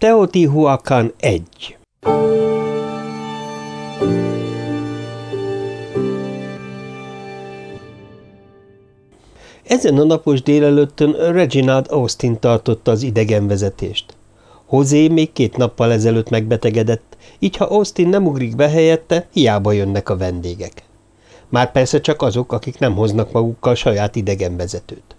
Teotihuacan 1 Ezen a napos délelőttön Reginald Austin tartotta az idegenvezetést. Hozé még két nappal ezelőtt megbetegedett, így ha Austin nem ugrik be helyette, hiába jönnek a vendégek. Már persze csak azok, akik nem hoznak magukkal saját idegenvezetőt.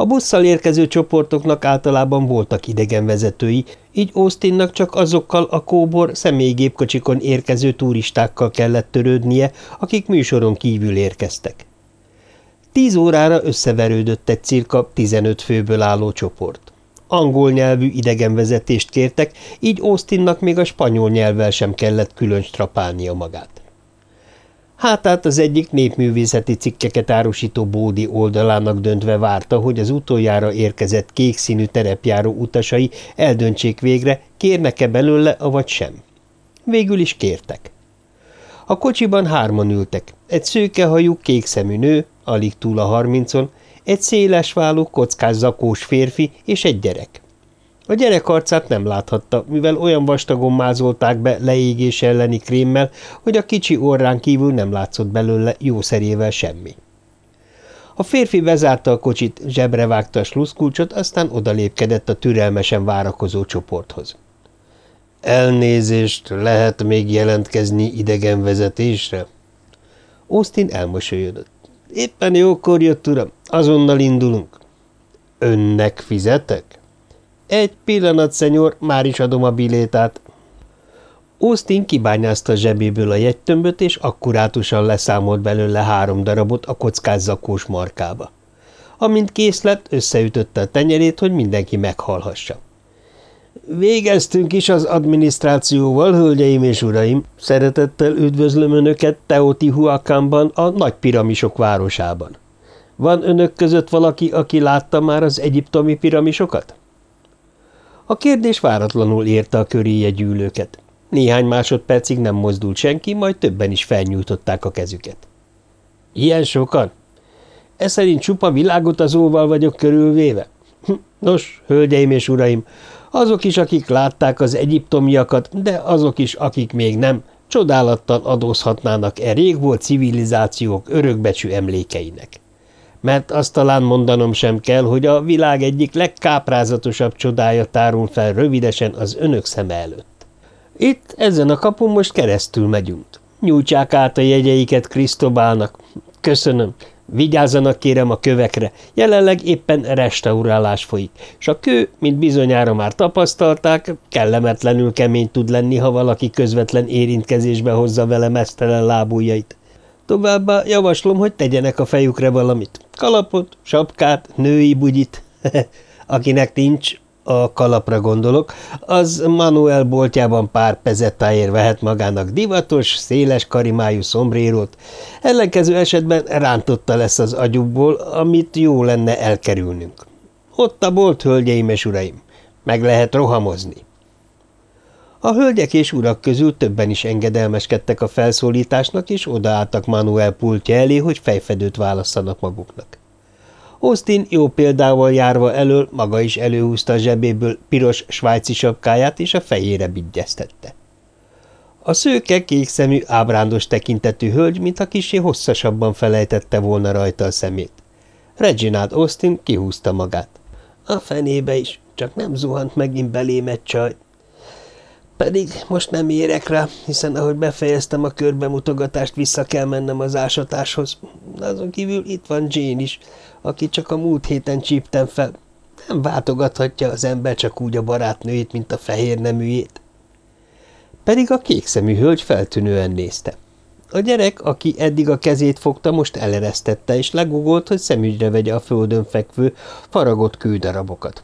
A busszal érkező csoportoknak általában voltak idegenvezetői, így Austinnak csak azokkal a kóbor személygépkocsikon érkező turistákkal kellett törődnie, akik műsoron kívül érkeztek. Tíz órára összeverődött egy cirka 15 főből álló csoport. Angol nyelvű idegenvezetést kértek, így Austinnak még a spanyol nyelvvel sem kellett külön strapálnia magát. Hátát az egyik népművészeti cikkeket árusító bódi oldalának döntve várta, hogy az utoljára érkezett kék színű terepjáró utasai eldöntsék végre, kérnek-e belőle, avagy sem. Végül is kértek. A kocsiban hárman ültek, egy szőkehajú, kékszemű nő, alig túl a harmincon, egy szélesváló, kockás zakós férfi és egy gyerek. A gyerek arcát nem láthatta, mivel olyan vastagon mázolták be leégés elleni krémmel, hogy a kicsi orrán kívül nem látszott belőle jószerével semmi. A férfi bezárta a kocsit, zsebre vágta a sluszkulcsot, aztán odalépkedett a türelmesen várakozó csoporthoz. – Elnézést, lehet még jelentkezni idegenvezetésre? Austin elmosolyodott. – Éppen jókor jött, uram, azonnal indulunk. – Önnek fizetek? Egy pillanat, szenyor, már is adom a bilétát. Austin kibányázta a zsebéből a jegytömböt, és akkurátusan leszámolt belőle három darabot a kockás zakós markába. Amint kész lett, összeütötte a tenyerét, hogy mindenki meghallhassa. Végeztünk is az adminisztrációval, hölgyeim és uraim. Szeretettel üdvözlöm Önöket Teotihuacanban, a nagy piramisok városában. Van Önök között valaki, aki látta már az egyiptomi piramisokat? A kérdés váratlanul érte a köréje gyűlőket. Néhány másodpercig nem mozdult senki, majd többen is felnyújtották a kezüket. Ilyen sokan? Ez szerint csupa világutazóval vagyok körülvéve? Hm, nos, hölgyeim és uraim, azok is, akik látták az egyiptomiakat, de azok is, akik még nem, csodálattal adózhatnának e régvolt civilizációk örökbecsű emlékeinek mert azt talán mondanom sem kell, hogy a világ egyik legkáprázatosabb csodája tárul fel rövidesen az önök szeme előtt. Itt, ezen a kapun most keresztül megyünk. Nyújtsák át a jegyeiket Krisztobálnak. Köszönöm. Vigyázzanak kérem a kövekre. Jelenleg éppen restaurálás folyik, és a kő, mint bizonyára már tapasztalták, kellemetlenül kemény tud lenni, ha valaki közvetlen érintkezésbe hozza vele mesztelen lábujjait. Továbbá javaslom, hogy tegyenek a fejükre valamit. Kalapot, sapkát, női bugyit. Akinek nincs, a kalapra gondolok, az Manuel boltjában pár pezettáért vehet magának divatos, széles karimájú szombrérót, ellenkező esetben rántotta lesz az agyukból, amit jó lenne elkerülnünk. Ott a bolt, hölgyeim és uraim, meg lehet rohamozni. A hölgyek és urak közül többen is engedelmeskedtek a felszólításnak, és odaálltak Manuel pultja elé, hogy fejfedőt válasszanak maguknak. Austin jó példával járva elől maga is előhúzta a zsebéből piros svájci sapkáját, és a fejére bigyeztette. A szőke, kékszemű, ábrándos tekintetű hölgy, mintha kisé hosszasabban felejtette volna rajta a szemét. Reginald Austin kihúzta magát. A fenébe is, csak nem zuhant megint belém egy csaj. Pedig most nem érek rá, hiszen ahogy befejeztem a körbemutogatást, vissza kell mennem az ásatáshoz. Azon kívül itt van Jane is, aki csak a múlt héten csíptem fel. Nem váltogathatja az ember csak úgy a barátnőjét, mint a fehér neműjét. Pedig a kékszemű hölgy feltűnően nézte. A gyerek, aki eddig a kezét fogta, most eleresztette, és legugolt, hogy szemügyre vegye a földön fekvő, faragott kődarabokat.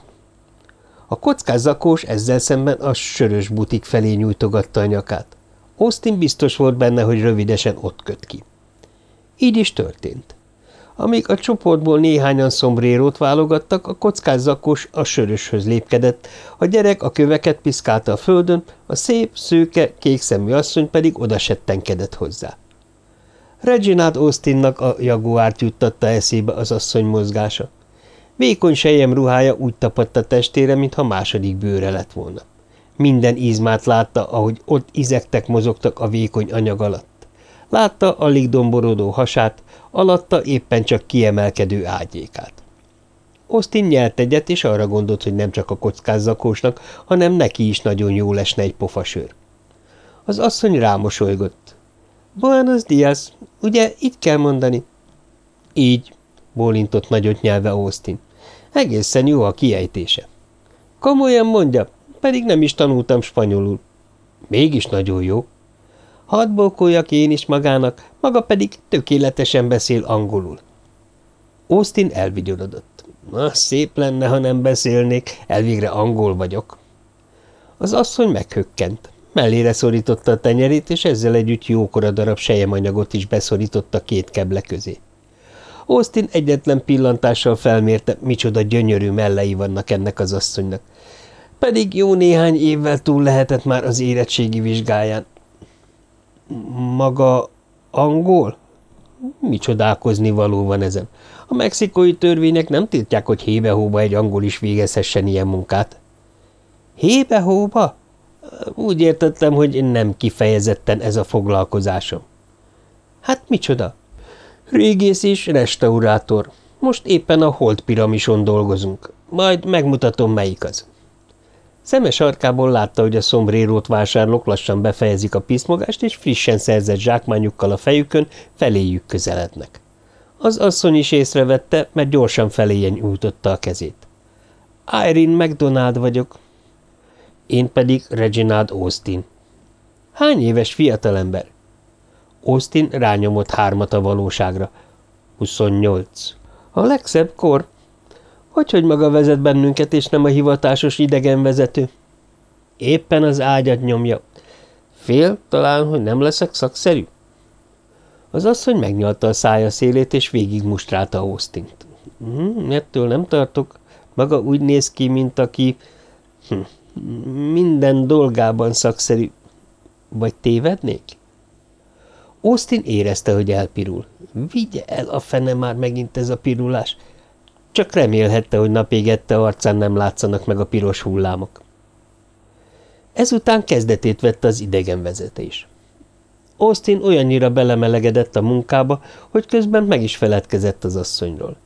A kockás zakós ezzel szemben a sörös butik felé nyújtogatta a nyakát. Austin biztos volt benne, hogy rövidesen ott köt ki. Így is történt. Amíg a csoportból néhányan szombrérót válogattak, a kockás zakós a söröshöz lépkedett, a gyerek a köveket piszkálta a földön, a szép, szőke, kékszemű asszony pedig odasettenkedett hozzá. Reginald Austinnak a jaguárt juttatta eszébe az asszony mozgása. Vékony sejem ruhája úgy tapadt a testére, mintha második bőre lett volna. Minden izmát látta, ahogy ott izektek mozogtak a vékony anyag alatt. Látta alig domborodó hasát, alatta éppen csak kiemelkedő ágyékát. Austin nyelt egyet, és arra gondolt, hogy nem csak a kockázzakósnak, hanem neki is nagyon jó lesne egy pofasör. Az asszony rámosolygott. – Buenos dias, ugye itt kell mondani? – Így, bólintott nagyot nyelve Austin. Egészen jó a kiejtése. – Komolyan mondja, pedig nem is tanultam spanyolul. – Mégis nagyon jó. – Hadd bókoljak én is magának, maga pedig tökéletesen beszél angolul. Austin elvigyorodott. Na, szép lenne, ha nem beszélnék, elvégre angol vagyok. Az asszony meghökkent. Mellére szorította a tenyerét, és ezzel együtt jókora darab sejemanyagot is beszorította két keble közé. Austin egyetlen pillantással felmérte, micsoda gyönyörű mellei vannak ennek az asszonynak. Pedig jó néhány évvel túl lehetett már az érettségi vizsgáján. Maga angol? Mi csodálkozni való van ezen? A mexikói törvények nem tiltják, hogy hébe-hóba egy angol is végezhessen ilyen munkát. Hébe-hóba? Úgy értettem, hogy nem kifejezetten ez a foglalkozásom. Hát micsoda? Régész és restaurátor. Most éppen a Holt piramison dolgozunk. Majd megmutatom, melyik az. Szeme sarkából látta, hogy a szombrérót vásárlók lassan befejezik a piszmogást, és frissen szerzett zsákmányukkal a fejükön feléjük közelednek. Az asszony is észrevette, mert gyorsan feléje nyújtotta a kezét. Irene McDonald vagyok. Én pedig Reginald Austin. Hány éves fiatalember? Austin rányomott hármat a valóságra. 28. A legszebb kor. Hogy, hogy maga vezet bennünket, és nem a hivatásos idegenvezető? Éppen az ágyat nyomja. Fél talán, hogy nem leszek szakszerű? Az asszony megnyalta a szája szélét, és végigmustrálta Austint. Hm, ettől nem tartok. Maga úgy néz ki, mint aki hm, minden dolgában szakszerű. Vagy tévednék? Austin érezte, hogy elpirul. Vigye el a fene már megint ez a pirulás. Csak remélhette, hogy napégette arcán nem látszanak meg a piros hullámok. Ezután kezdetét vette az idegenvezetés. Austin olyannyira belemelegedett a munkába, hogy közben meg is feledkezett az asszonyról.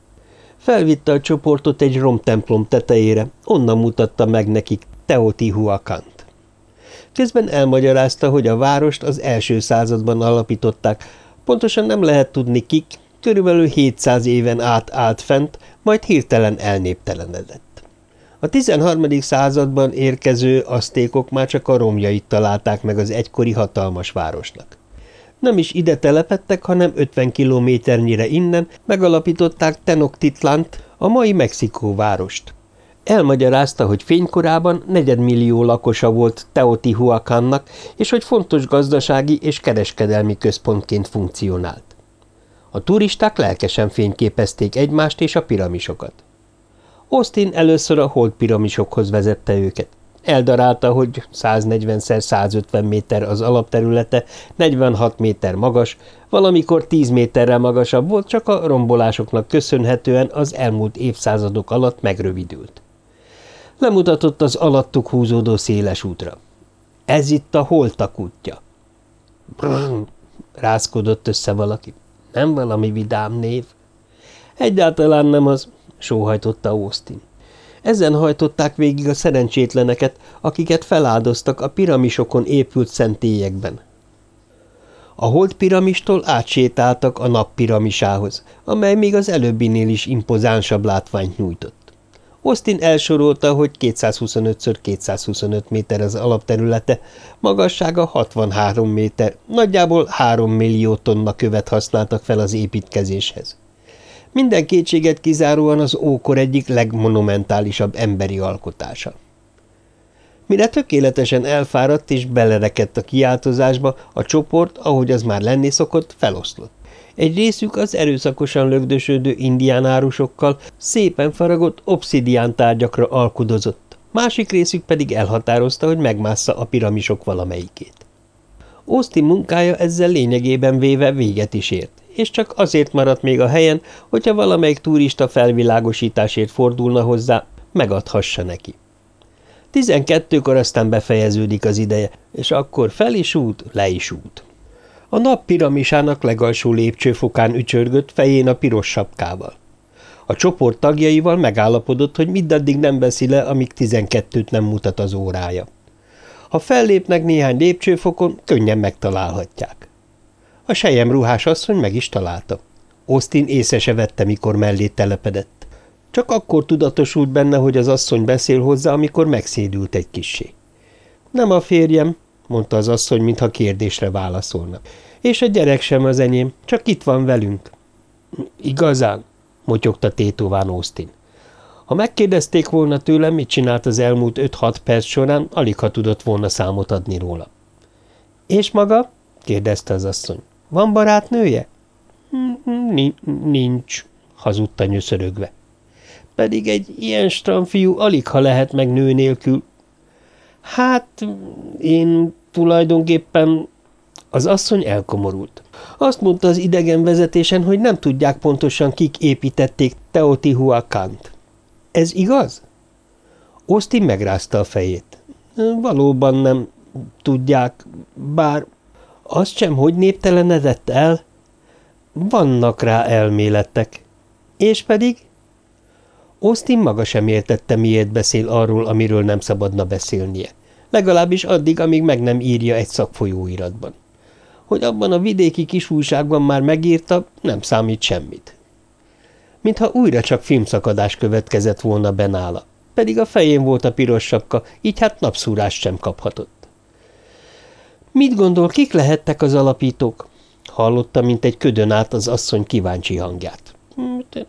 Felvitte a csoportot egy romtemplom tetejére, onnan mutatta meg nekik Teotihuacant. Közben elmagyarázta, hogy a várost az első században alapították, pontosan nem lehet tudni kik, körülbelül 700 éven át állt fent, majd hirtelen elnéptelenedett. A 13. században érkező asztékok már csak a romjait találták meg az egykori hatalmas városnak. Nem is ide telepettek, hanem 50 kilométernyire innen megalapították Tenochtitlant, a mai Mexikó várost. Elmagyarázta, hogy fénykorában negyedmillió lakosa volt Teotihuacannak, és hogy fontos gazdasági és kereskedelmi központként funkcionált. A turisták lelkesen fényképezték egymást és a piramisokat. Austin először a hold piramisokhoz vezette őket. Eldarálta, hogy 140x150 méter az alapterülete, 46 méter magas, valamikor 10 méterrel magasabb volt, csak a rombolásoknak köszönhetően az elmúlt évszázadok alatt megrövidült. Lemutatott az alattuk húzódó széles útra. Ez itt a holtak útja. Brrr, rázkodott össze valaki. Nem valami vidám név. Egyáltalán nem az, sóhajtotta Austin. Ezen hajtották végig a szerencsétleneket, akiket feláldoztak a piramisokon épült szentélyekben. A hold piramistól átsétáltak a nap piramisához, amely még az előbbinél is impozánsabb látványt nyújtott. Austin elsorolta, hogy 225x225 méter az alapterülete, magassága 63 méter, nagyjából 3 millió tonna követ használtak fel az építkezéshez. Minden kétséget kizáróan az ókor egyik legmonumentálisabb emberi alkotása. Mire tökéletesen elfáradt és belerekedt a kiáltozásba, a csoport, ahogy az már lenni szokott, feloszlott. Egy részük az erőszakosan lögdösödő indiánárusokkal szépen faragott obszidián tárgyakra alkudozott, másik részük pedig elhatározta, hogy megmássza a piramisok valamelyikét. Austin munkája ezzel lényegében véve véget is ért, és csak azért maradt még a helyen, hogyha valamelyik turista felvilágosításért fordulna hozzá, megadhassa neki. Tizenkettőkor aztán befejeződik az ideje, és akkor fel is út, le is út. A nap piramisának legalsó lépcsőfokán ücsörgött fején a piros sapkával. A csoport tagjaival megállapodott, hogy mindaddig nem veszi le, amíg tizenkettőt nem mutat az órája. Ha fellépnek néhány lépcsőfokon, könnyen megtalálhatják. A sejem ruhás asszony meg is találta. Austin észre se vette, mikor mellé telepedett. Csak akkor tudatosult benne, hogy az asszony beszél hozzá, amikor megszédült egy kissé. Nem a férjem, mondta az asszony, mintha kérdésre válaszolna. És a gyerek sem az enyém, csak itt van velünk. Igazán? motyogta tétován Austin. Ha megkérdezték volna tőlem, mit csinált az elmúlt öt-hat perc során, alig ha tudott volna számot adni róla. – És maga? – kérdezte az asszony. – Van barátnője? – Nincs – hazudta nyöszörögve. – Pedig egy ilyen stramfiú alig ha lehet meg nő nélkül. – Hát, én tulajdonképpen az asszony elkomorult. Azt mondta az idegen vezetésen, hogy nem tudják pontosan, kik építették Teotihuacant. Ez igaz? Austin megrázta a fejét. Valóban nem tudják, bár azt sem, hogy néptelenedett el. Vannak rá elméletek. És pedig? Austin maga sem értette, miért beszél arról, amiről nem szabadna beszélnie. Legalábbis addig, amíg meg nem írja egy szakfolyóiratban. Hogy abban a vidéki kisújságban már megírta, nem számít semmit. Mintha újra csak filmszakadás következett volna benála, pedig a fején volt a piros sapka, így hát napszúrást sem kaphatott. Mit gondol, kik lehettek az alapítók? Hallotta, mint egy ködön át az asszony kíváncsi hangját.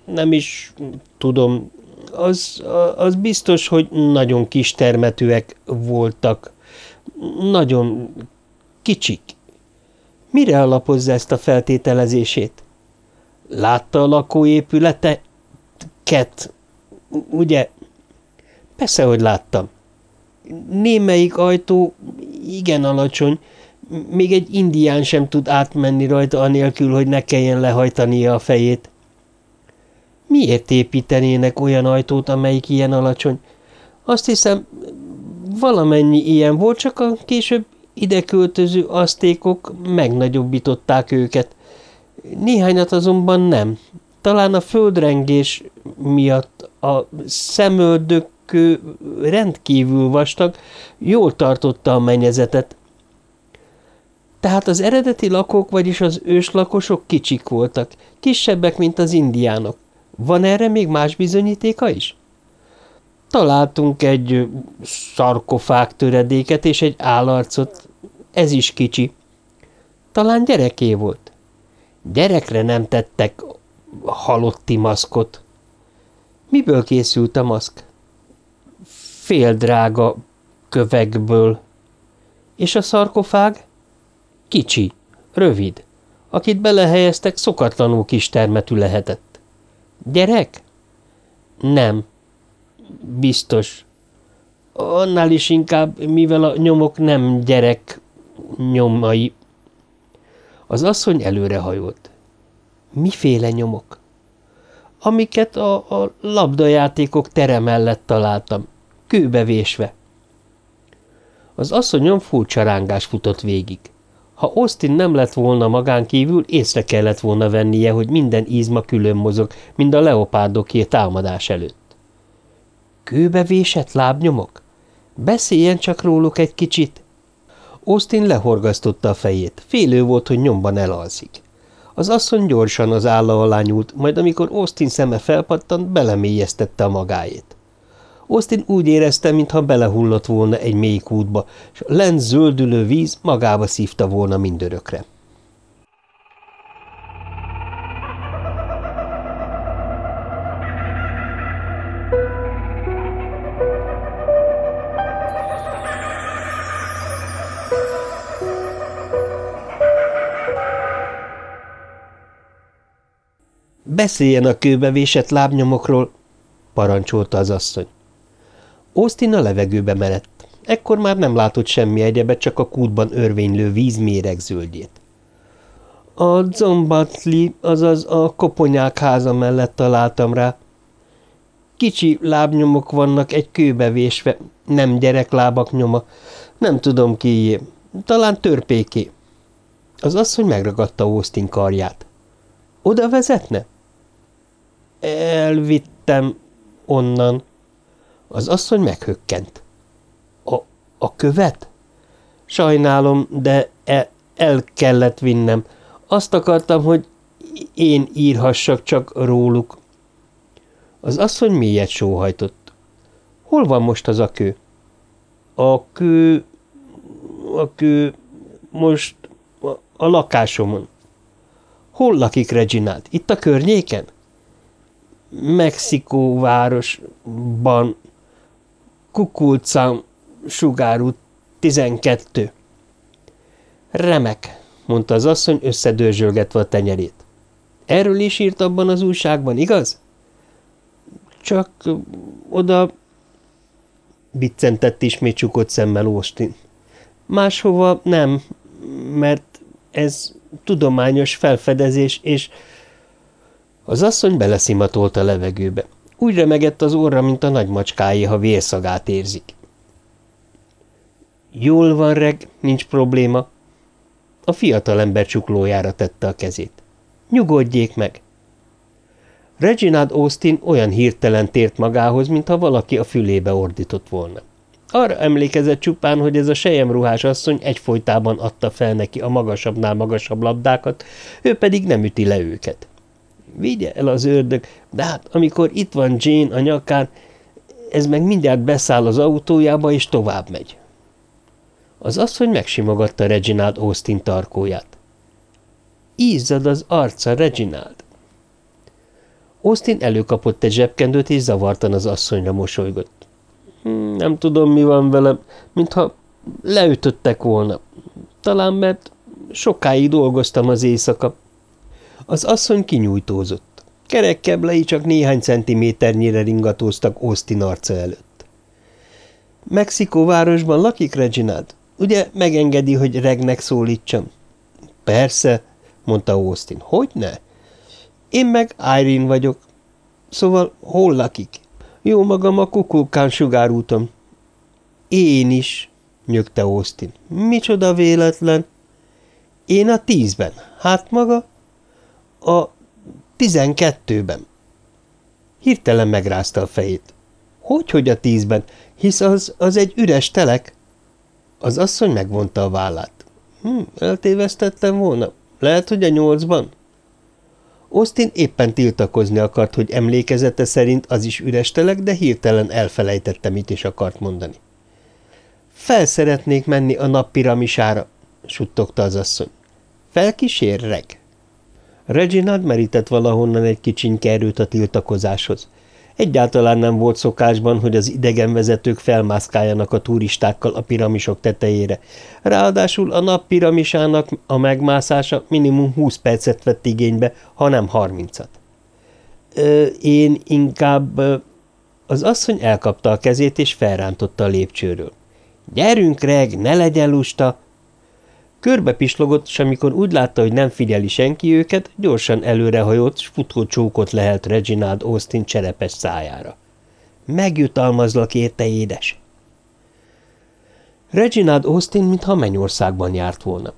Nem is tudom, az, az biztos, hogy nagyon kis termetűek voltak, nagyon kicsik. Mire alapozza ezt a feltételezését? Látta a lakóépülete? Ket, ugye? Persze, hogy láttam. Némelyik ajtó igen alacsony, még egy indián sem tud átmenni rajta anélkül, hogy ne kelljen lehajtania a fejét. Miért építenének olyan ajtót, amelyik ilyen alacsony? Azt hiszem, valamennyi ilyen volt, csak a később ide költöző asztékok megnagyobbították őket. Néhányat azonban nem. Talán a földrengés miatt a szemöldökő rendkívül vastag, jól tartotta a mennyezetet. Tehát az eredeti lakók, vagyis az őslakosok kicsik voltak, kisebbek, mint az indiánok. Van erre még más bizonyítéka is? Találtunk egy szarkofág töredéket és egy állarcot. Ez is kicsi. Talán gyereké volt. Gyerekre nem tettek halotti maszkot. Miből készült a maszk? Fél drága kövekből. És a szarkofág? Kicsi, rövid. Akit belehelyeztek, szokatlanul kis termetű lehetett. Gyerek? Nem. Biztos. Annál is inkább, mivel a nyomok nem gyerek nyomai. Az asszony előrehajolt. Miféle nyomok? Amiket a, a labdajátékok tere mellett találtam, kőbevésve. Az asszonyon furcsa rángás futott végig. Ha Austin nem lett volna magán kívül, észre kellett volna vennie, hogy minden izma külön mozog, mint a leopárdoké támadás előtt. Kőbevésett lábnyomok? Beszéljen csak róluk egy kicsit. Austin lehorgasztotta a fejét. Félő volt, hogy nyomban elalszik. Az asszony gyorsan az álla alá nyúlt, majd amikor Austin szeme felpattant, belemélyeztette a magáét. Austin úgy érezte, mintha belehullott volna egy mély kútba, és a lent zöldülő víz magába szívta volna mindörökre. Beszéljen a kőbevésett lábnyomokról, parancsolta az asszony. Austin a levegőbe merett. Ekkor már nem látott semmi egyebet, csak a kútban örvénylő víz zöldjét. A zombatli, azaz a koponyák háza mellett találtam rá. Kicsi lábnyomok vannak egy kőbe vésve, Nem gyereklábak nyoma, nem tudom kié, talán törpéké. Az asszony megragadta Austin karját. Oda vezetne? Elvittem onnan. Az asszony meghökkent. A, a követ? Sajnálom, de el, el kellett vinnem. Azt akartam, hogy én írhassak csak róluk. Az asszony mélyet sóhajtott. Hol van most az a kő? A kő... a kő... most a, a lakásomon. Hol lakik Reginald? Itt a környéken? Mexikó városban. Kukulcám, sugárút 12. Remek, mondta az asszony összedőzsölgetve a tenyerét. Erről is írt abban az újságban, igaz? Csak oda... Biccentett ismét csukott szemmel Austin. Máshova nem, mert ez tudományos felfedezés, és... Az asszony beleszimatolt a levegőbe. Úgy remegett az orra, mint a nagymacskáé, ha vérszagát érzik. Jól van, reg, nincs probléma. A fiatalember csuklójára tette a kezét. Nyugodjék meg! Reginald Austin olyan hirtelen tért magához, mintha valaki a fülébe ordított volna. Arra emlékezett csupán, hogy ez a sejemruhás asszony egyfolytában adta fel neki a magasabbnál magasabb labdákat, ő pedig nem üti le őket. Vigye el az ördög, de hát amikor itt van Jane a nyakán, ez meg mindjárt beszáll az autójába és tovább megy. Az asszony megsimogatta Reginald Austin tarkóját. Ízzad az arca, Reginald! Austin előkapott egy zsebkendőt, és zavartan az asszonyra mosolygott. Hmm, nem tudom, mi van velem, mintha leütöttek volna. Talán, mert sokáig dolgoztam az éjszaka. Az asszony kinyújtózott. Kerekkeblei csak néhány centiméternyire ringatóztak Austin arca előtt. Mexikó városban lakik Reginald? Ugye megengedi, hogy regnek szólítsam? Persze, mondta Austin. Hogy ne? Én meg Irene vagyok. Szóval hol lakik? Jó magam a kukulkán sugárúton. Én is, nyögte Austin. Micsoda véletlen. Én a tízben. Hát maga? A tizenkettőben. Hirtelen megrázta a fejét. Hogy, hogy a tízben? Hisz az, az egy üres telek. Az asszony megvonta a vállát. Hm, eltévesztettem volna. Lehet, hogy a nyolcban? Austin éppen tiltakozni akart, hogy emlékezete szerint az is üres telek, de hirtelen elfelejtette, mit is akart mondani. Fel szeretnék menni a nappiramisára, suttogta az asszony. Felkísér, reg? Reginald merített valahonnan egy kicsiny erőt a tiltakozáshoz. Egyáltalán nem volt szokásban, hogy az idegenvezetők felmászkáljanak a turistákkal a piramisok tetejére. Ráadásul a nap piramisának a megmászása minimum 20 percet vett igénybe, ha nem 30-at. Én inkább... Az asszony elkapta a kezét és felrántotta a lépcsőről. – Gyerünk, Reg, ne legyen lusta! Körbe pislogott, és amikor úgy látta, hogy nem figyeli senki őket, gyorsan előrehajolt, s futó csókot lehelt Reginald Austin cserepes szájára. Megjutalmazlak érte, édes! Reginald Austin mintha mennyországban járt volna.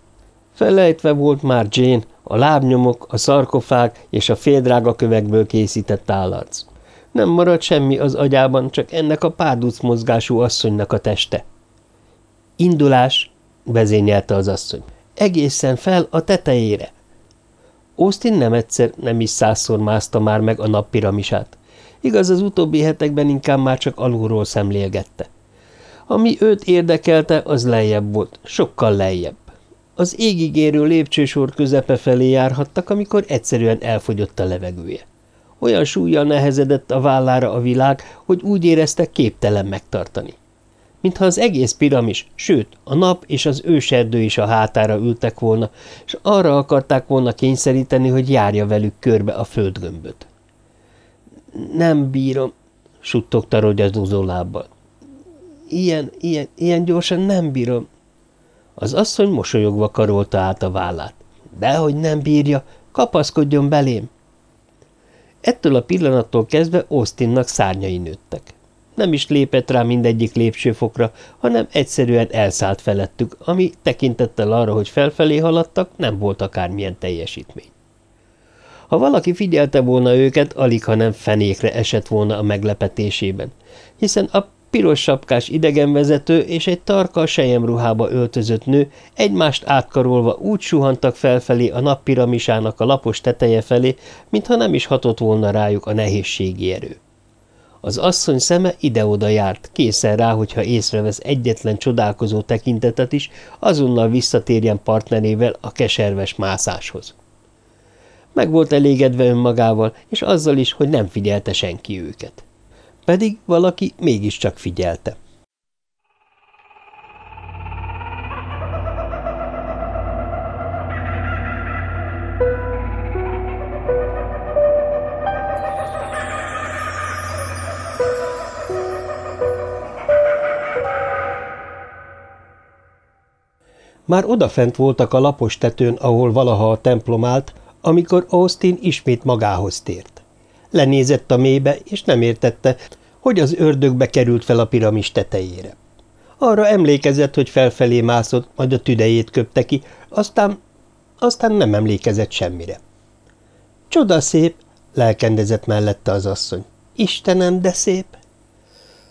Felejtve volt már Jane, a lábnyomok, a szarkofág és a féldrága kövekből készített állarc. Nem maradt semmi az agyában, csak ennek a párduc mozgású asszonynak a teste. Indulás, vezényelte az asszony. Egészen fel a tetejére. Austin nem egyszer, nem is százszor mászta már meg a nappiramisát. Igaz, az utóbbi hetekben inkább már csak alulról szemlélgette. Ami őt érdekelte, az lejjebb volt, sokkal lejjebb. Az égigérő lépcsősor közepe felé járhattak, amikor egyszerűen elfogyott a levegője. Olyan súlyjal nehezedett a vállára a világ, hogy úgy érezte képtelen megtartani mintha az egész piramis, sőt, a nap és az őserdő is a hátára ültek volna, és arra akarták volna kényszeríteni, hogy járja velük körbe a földgömböt. Nem bírom, suttogta rogyazúzó lábbal. Ilyen, ilyen, ilyen gyorsan nem bírom. Az asszony mosolyogva karolta át a vállát. Dehogy nem bírja, kapaszkodjon belém. Ettől a pillanattól kezdve Austinnak szárnyai nőttek. Nem is lépett rá mindegyik lépcsőfokra, hanem egyszerűen elszállt felettük, ami tekintettel arra, hogy felfelé haladtak, nem volt akármilyen teljesítmény. Ha valaki figyelte volna őket, alig, ha nem fenékre esett volna a meglepetésében, hiszen a piros sapkás idegenvezető és egy tarka sejemruhába öltözött nő egymást átkarolva úgy suhantak felfelé a nappiramisának a lapos teteje felé, mintha nem is hatott volna rájuk a nehézségi erő. Az asszony szeme ide-oda járt, készen rá, hogyha észrevesz egyetlen csodálkozó tekintetet is, azonnal visszatérjen partnerével a keserves mászáshoz. Meg volt elégedve önmagával, és azzal is, hogy nem figyelte senki őket. Pedig valaki mégiscsak figyelte. Már odafent voltak a lapos tetőn, ahol valaha a templom állt, amikor Austin ismét magához tért. Lenézett a mélybe, és nem értette, hogy az ördögbe került fel a piramis tetejére. Arra emlékezett, hogy felfelé mászott, majd a tüdejét köpte ki, aztán, aztán nem emlékezett semmire. Csoda szép, lelkendezett mellette az asszony. Istenem, de szép!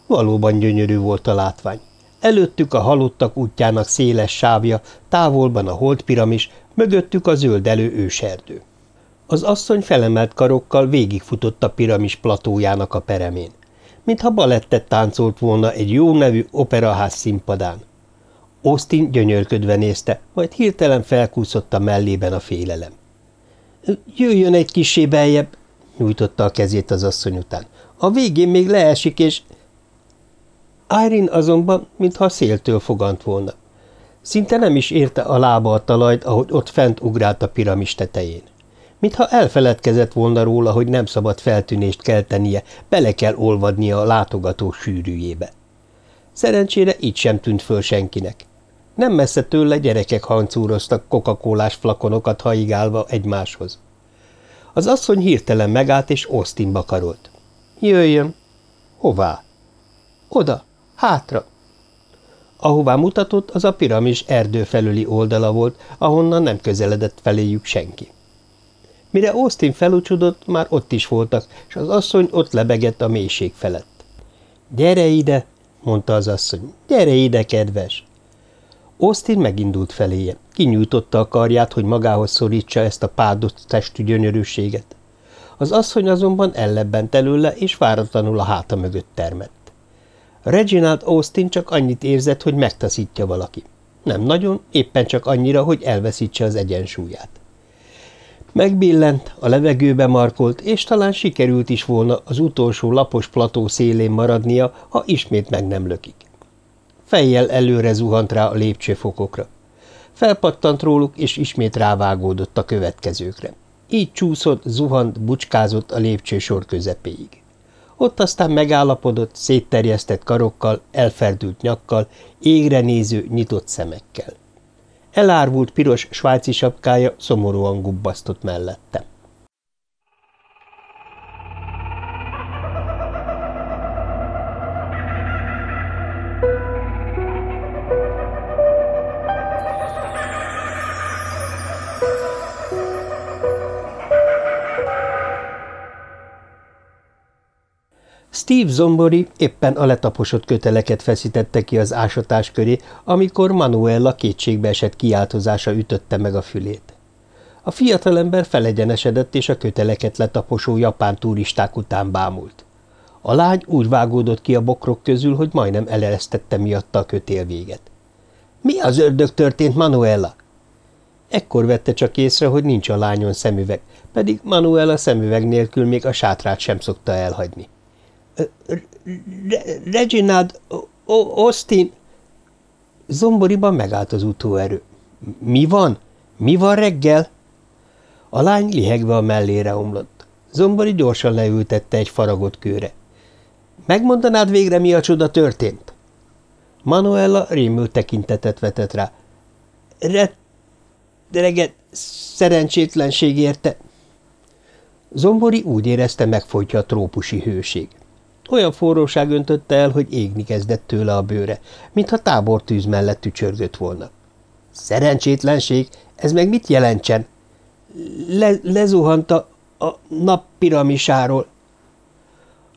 Valóban gyönyörű volt a látvány. Előttük a halottak útjának széles sávja, távolban a holdpiramis, mögöttük a zöldelő őserdő. Az asszony felemelt karokkal végigfutott a piramis platójának a peremén, mintha balettet táncolt volna egy jó nevű operaház színpadán. Austin gyönyörködve nézte, majd hirtelen felkúszott a mellében a félelem. – Jöjjön egy kisé beljebb! – nyújtotta a kezét az asszony után. – A végén még leesik, és… Irene azonban, mintha széltől fogant volna. Szinte nem is érte a lába a talajt, ahogy ott fent ugrált a piramis tetején. Mintha elfeledkezett volna róla, hogy nem szabad feltűnést keltenie, bele kell olvadnia a látogató sűrűjébe. Szerencsére így sem tűnt föl senkinek. Nem messze tőle gyerekek hancúroztak coca flakonokat haigálva egymáshoz. Az asszony hirtelen megállt, és Austinba karolt. – Jöjjön! – Hová? – Oda, hátra! Ahová mutatott, az a piramis erdő felüli oldala volt, ahonnan nem közeledett feléjük senki. Mire Austin felucsudott, már ott is voltak, és az asszony ott lebegett a mélység felett. – Gyere ide! – mondta az asszony. – Gyere ide, kedves! Austin megindult feléje. Kinyújtotta a karját, hogy magához szorítsa ezt a pádott testű gyönyörűséget. Az asszony azonban ellebbent előle, és váratlanul a háta mögött termett. Reginald Austin csak annyit érzett, hogy megtaszítja valaki. Nem nagyon, éppen csak annyira, hogy elveszítse az egyensúlyát. Megbillent, a levegőbe markolt, és talán sikerült is volna az utolsó lapos plató szélén maradnia, ha ismét meg nem lökik. Fejjel előre zuhant rá a lépcsőfokokra. Felpattant róluk, és ismét rávágódott a következőkre. Így csúszott, zuhant, bucskázott a lépcsősor közepéig. Ott aztán megállapodott, szétterjesztett karokkal, elferdült nyakkal, égre néző, nyitott szemekkel. Elárvult piros svájci sapkája szomorúan gubbasztott mellette. Steve Zombori éppen a letaposott köteleket feszítette ki az ásatás köré, amikor Manuela esett kiáltozása ütötte meg a fülét. A fiatalember felegyenesedett, és a köteleket letaposó japán turisták után bámult. A lány úgy vágódott ki a bokrok közül, hogy majdnem eleresztette miatta a kötél Mi az ördög történt, Manuela? Ekkor vette csak észre, hogy nincs a lányon szemüveg, pedig Manuela szemüveg nélkül még a sátrát sem szokta elhagyni. Reginald Austin... Zomboriban megállt az utóerő. Mi van? Mi van reggel? A lány lihegve a mellére omlott. Zombori gyorsan leültette egy faragott kőre. Megmondanád végre, mi a csoda történt? Manuela rémült tekintetet vetett rá. Retteget szerencsétlenség érte. Zombori úgy érezte, megfolytja a trópusi hőség. Olyan forróság öntötte el, hogy égni kezdett tőle a bőre, mintha tábortűz mellett tücsörgött volna. Szerencsétlenség, ez meg mit jelentsen? Le, lezuhant a, a nap piramisáról.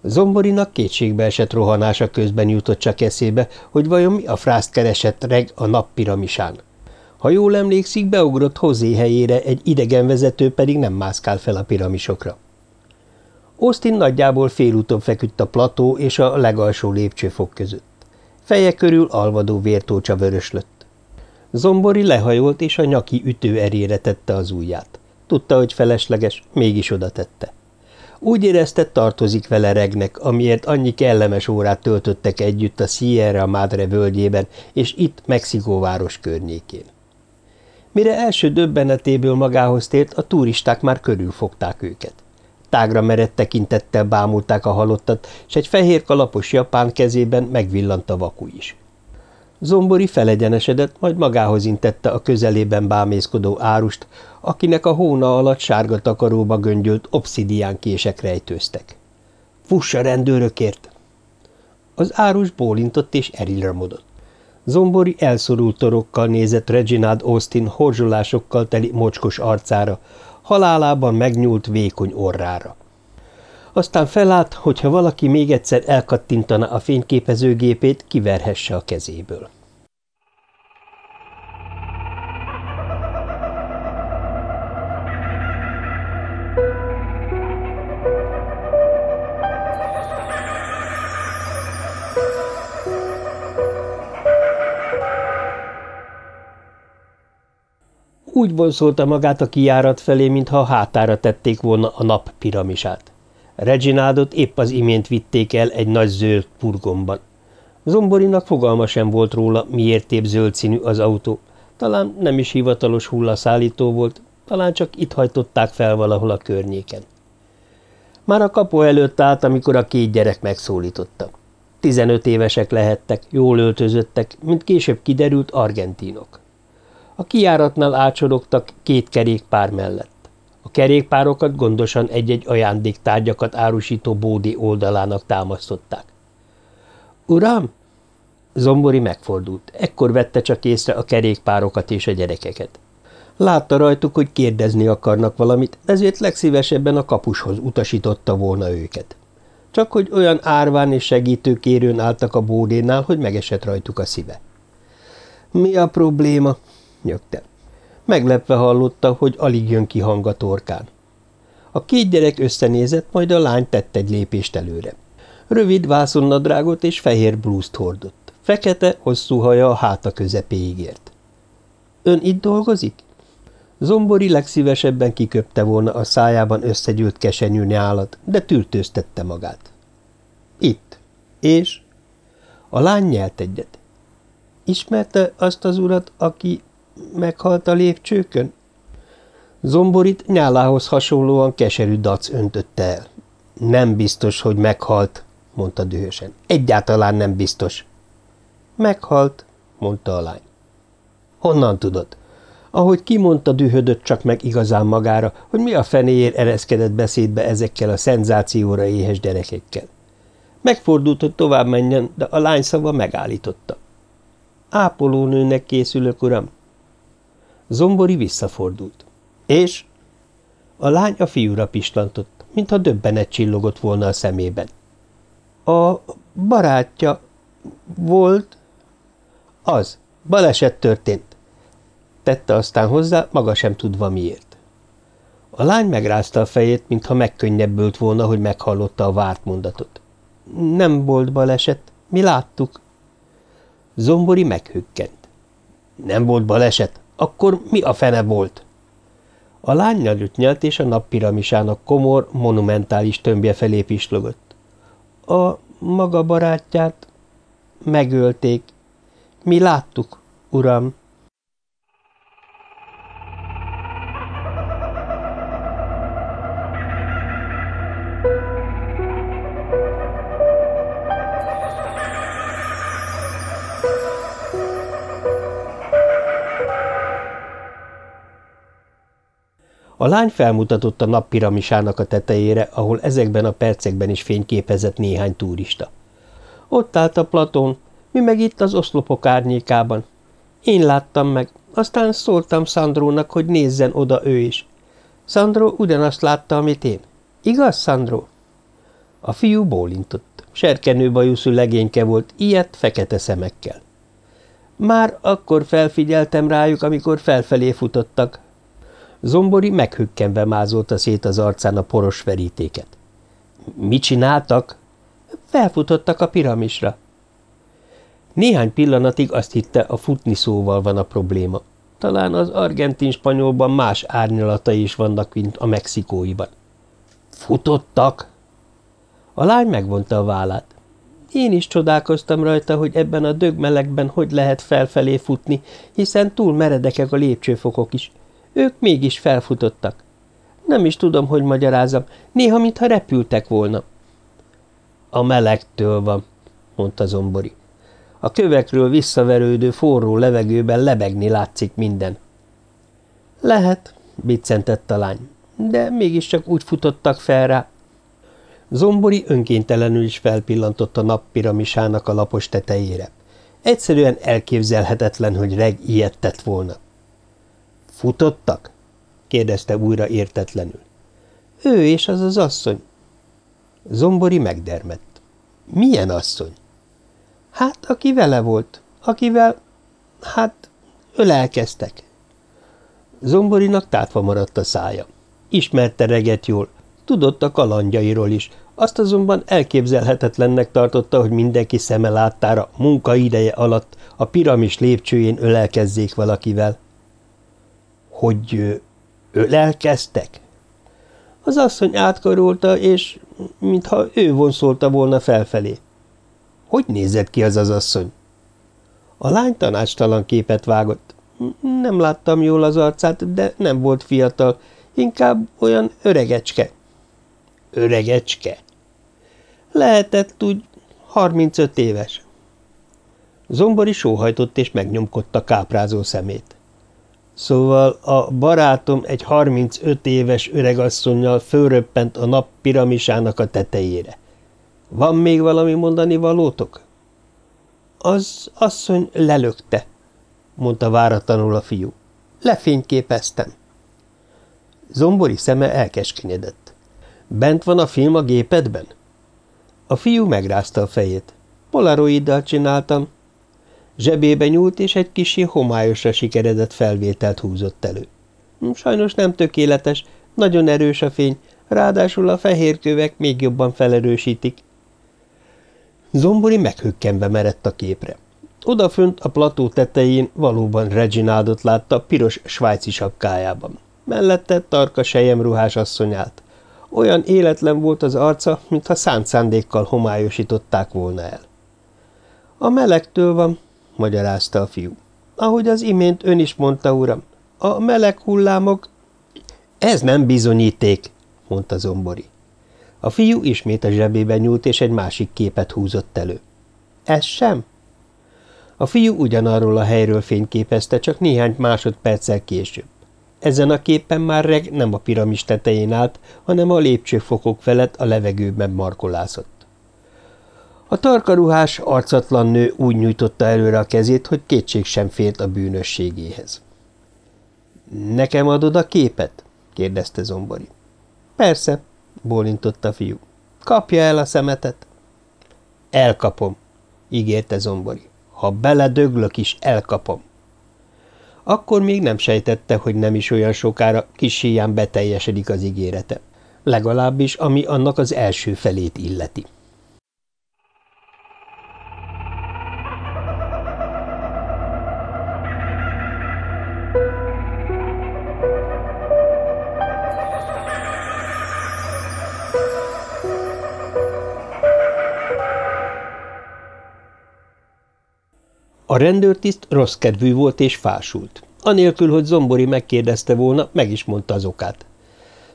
Zomborinak kétségbe esett rohanása közben jutott csak eszébe, hogy vajon mi a frászt keresett reg a nap piramisán. Ha jól emlékszik, beugrott Hozé helyére, egy idegenvezető pedig nem mászkál fel a piramisokra. Austin nagyjából félúton feküdt a plató és a legalsó lépcsőfok között. Feje körül alvadó vértócsa vöröslött. Zombori lehajolt, és a nyaki ütő erére tette az ujját. Tudta, hogy felesleges, mégis oda tette. Úgy érezte, tartozik vele regnek, amiért annyi kellemes órát töltöttek együtt a Sierra Madre völgyében, és itt Mexikóváros környékén. Mire első döbbenetéből magához tért, a turisták már körülfogták őket. Tágra merett tekintettel bámulták a halottat, és egy fehér kalapos japán kezében megvillant a vaku is. Zombori felegyenesedett, majd magához intette a közelében bámészkodó árust, akinek a hóna alatt sárga takaróba göngyölt obszidián kések rejtőztek. – Fussa rendőrökért! Az árus bólintott és erilramodott. Zombori elszorult torokkal nézett Reginald Austin horzsolásokkal teli mocskos arcára, halálában megnyúlt vékony orrára. Aztán felállt, hogyha valaki még egyszer elkattintana a fényképezőgépét, kiverhesse a kezéből. Úgy vonszolta magát a kijárat felé, mintha hátára tették volna a nap piramisát. Reginaldot épp az imént vitték el egy nagy zöld purgomban. Zomborinak fogalma sem volt róla, miért épp zöld színű az autó. Talán nem is hivatalos hullaszállító volt, talán csak itt hajtották fel valahol a környéken. Már a kapu előtt állt, amikor a két gyerek megszólította. Tizenöt évesek lehettek, jól öltözöttek, mint később kiderült argentinok. A kijáratnál átsorogtak két kerékpár mellett. A kerékpárokat gondosan egy-egy ajándéktárgyakat árusító bódi oldalának támasztották. – Uram! Zombori megfordult. Ekkor vette csak észre a kerékpárokat és a gyerekeket. Látta rajtuk, hogy kérdezni akarnak valamit, ezért legszívesebben a kapushoz utasította volna őket. Csak hogy olyan árván és segítőkérőn álltak a bódénál, hogy megesett rajtuk a szíve. – Mi a probléma? Nyögte. Meglepve hallotta, hogy alig jön ki hang a torkán. A két gyerek összenézett, majd a lány tett egy lépést előre. Rövid vászonnadrágot és fehér blúzt hordott. Fekete, hosszú haja a háta közepéig ért. – Ön itt dolgozik? Zombori legszívesebben kiköpte volna a szájában összegyűlt kesenyű nyálat, de tűrtőztette magát. – Itt. És? A lány nyelt egyet. – Ismerte azt az urat, aki meghalt a lépcsőkön? Zomborit nyálához hasonlóan keserű dac öntötte el. Nem biztos, hogy meghalt, mondta dühösen. Egyáltalán nem biztos. Meghalt, mondta a lány. Honnan tudod? Ahogy kimondta, dühödött csak meg igazán magára, hogy mi a fenéért ereszkedett beszédbe ezekkel a szenzációra éhes gyerekekkel. Megfordult, hogy tovább menjen, de a lány szava megállította. Ápolónőnek készülök, uram, Zombori visszafordult. És? A lány a fiúra pislantott, mintha döbbenet csillogott volna a szemében. A barátja volt? Az. Baleset történt. Tette aztán hozzá, maga sem tudva miért. A lány megrázta a fejét, mintha megkönnyebbült volna, hogy meghallotta a várt mondatot. Nem volt baleset, mi láttuk. Zombori meghökkent. Nem volt baleset? Akkor mi a fene volt? A lány nagyot nyelt, és a nappiramisának komor, monumentális tömbje felé pislogott. A maga barátját megölték. Mi láttuk, uram. A lány felmutatott a nappiramisának a tetejére, ahol ezekben a percekben is fényképezett néhány turista. Ott állt a Platón, mi meg itt az oszlopok árnyékában. Én láttam meg, aztán szóltam Szandrónak, hogy nézzen oda ő is. Szandró ugyanazt látta, amit én. Igaz, Szandró? A fiú bólintott. Serkenőbajuszú legényke volt, ilyet fekete szemekkel. Már akkor felfigyeltem rájuk, amikor felfelé futottak. Zombori meghökkenve mázolta szét az arcán a poros verítéket. Mit csináltak? Felfutottak a piramisra. Néhány pillanatig azt hitte, a futni szóval van a probléma. Talán az argentin-spanyolban más árnyalatai is vannak, mint a mexikóiban. Futottak? A lány megvonta a vállát. Én is csodálkoztam rajta, hogy ebben a dögmelegben hogy lehet felfelé futni, hiszen túl meredekek a lépcsőfokok is. Ők mégis felfutottak. Nem is tudom, hogy magyarázom, néha mintha repültek volna. A melegtől van, mondta Zombori. A kövekről visszaverődő forró levegőben lebegni látszik minden. Lehet, biccentett a lány, de mégiscsak úgy futottak fel rá. Zombori önkéntelenül is felpillantott a nappiramisának a lapos tetejére. Egyszerűen elképzelhetetlen, hogy reg ilyet volna. – Futottak? – kérdezte újra értetlenül. – Ő és az az asszony. Zombori megdermett. – Milyen asszony? Hát, aki vele volt, akivel, hát, ölelkeztek. Zomborinak tátva maradt a szája. Ismerte reget jól, tudott a kalandjairól is, azt azonban elképzelhetetlennek tartotta, hogy mindenki szeme láttára munkaideje alatt a piramis lépcsőjén ölelkezzék valakivel. Hogy ölelkeztek? Az asszony átkarolta, és mintha ő vonszolta volna felfelé. Hogy nézett ki az az asszony? A lány tanácstalan képet vágott. Nem láttam jól az arcát, de nem volt fiatal, inkább olyan öregecske. Öregecske? Lehetett úgy 35 éves. Zombori sóhajtott és megnyomkodta káprázó szemét. Szóval a barátom egy 35 éves öregasszonynal fölröppent a nap piramisának a tetejére. Van még valami mondani valótok? Az asszony lelökte, mondta váratlanul a fiú. Lefényképeztem. Zombori szeme elkeskenyedett. Bent van a film a gépedben? A fiú megrázta a fejét. Polaroiddal csináltam. Zsebébe nyúlt, és egy kisi homályosra sikeredett felvételt húzott elő. Sajnos nem tökéletes, nagyon erős a fény, ráadásul a fehér kövek még jobban felerősítik. Zombori meghökkenve merett a képre. Odafönt a plató tetején valóban Reginaldot látta piros svájci sapkájában. Mellette tarka ruhás asszony állt. Olyan életlen volt az arca, mintha szánt szándékkal homályosították volna el. A melegtől van, magyarázta a fiú. Ahogy az imént ön is mondta, uram, a meleg hullámok... Ez nem bizonyíték, mondta Zombori. A fiú ismét a zsebébe nyúlt, és egy másik képet húzott elő. Ez sem? A fiú ugyanarról a helyről fényképezte, csak néhány másodperccel később. Ezen a képen már reg nem a piramis tetején állt, hanem a lépcsőfokok felett a levegőben markolászott. A tarkaruhás, arcatlan nő úgy nyújtotta előre a kezét, hogy kétség sem fért a bűnösségéhez. – Nekem adod a képet? – kérdezte Zombori. – Persze – bólintott a fiú. Kapja el a szemetet. Elkapom, ígérte Zombori. Ha beledöglök is, elkapom. Akkor még nem sejtette, hogy nem is olyan sokára kis síján beteljesedik az ígérete. Legalábbis, ami annak az első felét illeti. A rendőrtiszt rossz kedvű volt és fásult. Anélkül, hogy Zombori megkérdezte volna, meg is mondta az okát.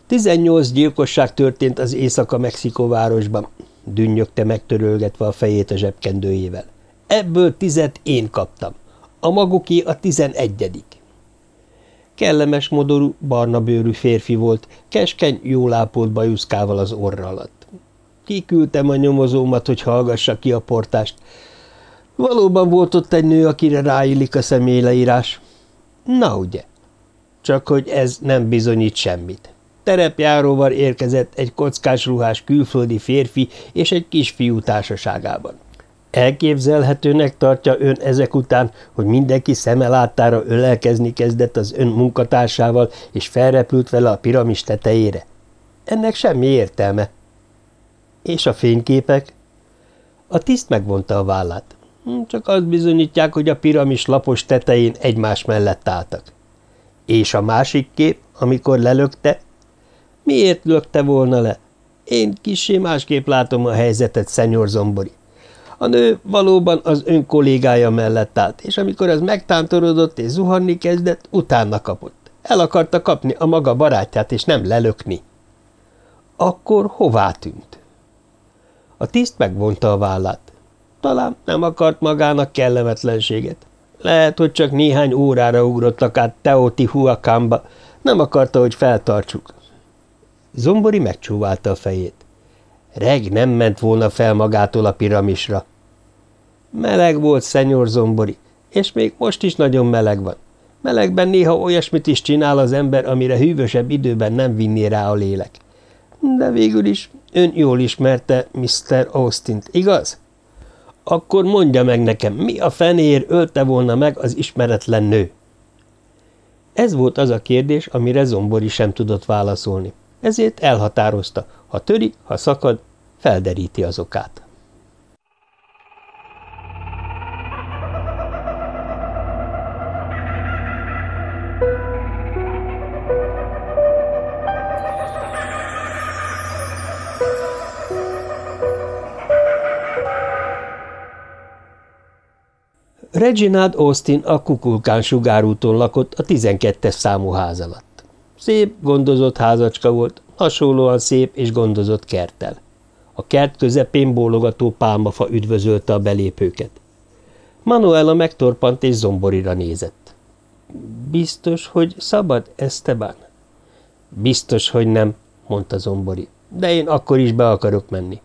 Tizennyolc gyilkosság történt az Északa-Mexikó városban, dünnyögte megtörölgetve a fejét a zsebkendőjével. Ebből tizet én kaptam. A maguké a tizenegyedik. Kellemes modorú, barna bőrű férfi volt, keskeny, jól ápolt bajuszkával az orra alatt. Kiküldtem a nyomozómat, hogy hallgassa ki a portást. Valóban volt ott egy nő, akire ráillik a személyleírás. Na ugye. Csak hogy ez nem bizonyít semmit. Terepjáróval érkezett egy kockás ruhás külföldi férfi és egy kisfiú társaságában. Elképzelhetőnek tartja ön ezek után, hogy mindenki szeme láttára ölelkezni kezdett az ön munkatársával, és felrepült vele a piramis tetejére? Ennek semmi értelme. És a fényképek? A tiszt megvonta a vállát. Hm, csak azt bizonyítják, hogy a piramis lapos tetején egymás mellett álltak. És a másik kép, amikor lelökte? Miért lökte volna le? Én kissé másképp látom a helyzetet, szenyor Zombori. A nő valóban az ön kollégája mellett állt, és amikor az megtántorodott és zuhanni kezdett, utána kapott. El akarta kapni a maga barátját, és nem lelökni. Akkor hová tűnt? A tiszt megvonta a vállát. Talán nem akart magának kellemetlenséget. Lehet, hogy csak néhány órára ugrottak át Teotihuacanba, nem akarta, hogy feltartsuk. Zombori megcsúválta a fejét. Reg nem ment volna fel magától a piramisra. Meleg volt, szenyor Zombori, és még most is nagyon meleg van. Melegben néha olyasmit is csinál az ember, amire hűvösebb időben nem vinné rá a lélek. De végül is ön jól ismerte Mr. Austin-t, igaz? Akkor mondja meg nekem, mi a fenér ölte volna meg az ismeretlen nő? Ez volt az a kérdés, amire Zombori sem tudott válaszolni. Ezért elhatározta, ha töri, ha szakad, felderíti az okát. Reginald Austin a Kukulkán sugárúton lakott a 12-es számú ház alatt. Szép, gondozott házacska volt, hasonlóan szép és gondozott kerttel. A kert közepén bólogató pálmafa üdvözölte a belépőket. Manuela megtorpant és zomborira nézett. – Biztos, hogy szabad, Esteban? – Biztos, hogy nem, mondta zombori, de én akkor is be akarok menni.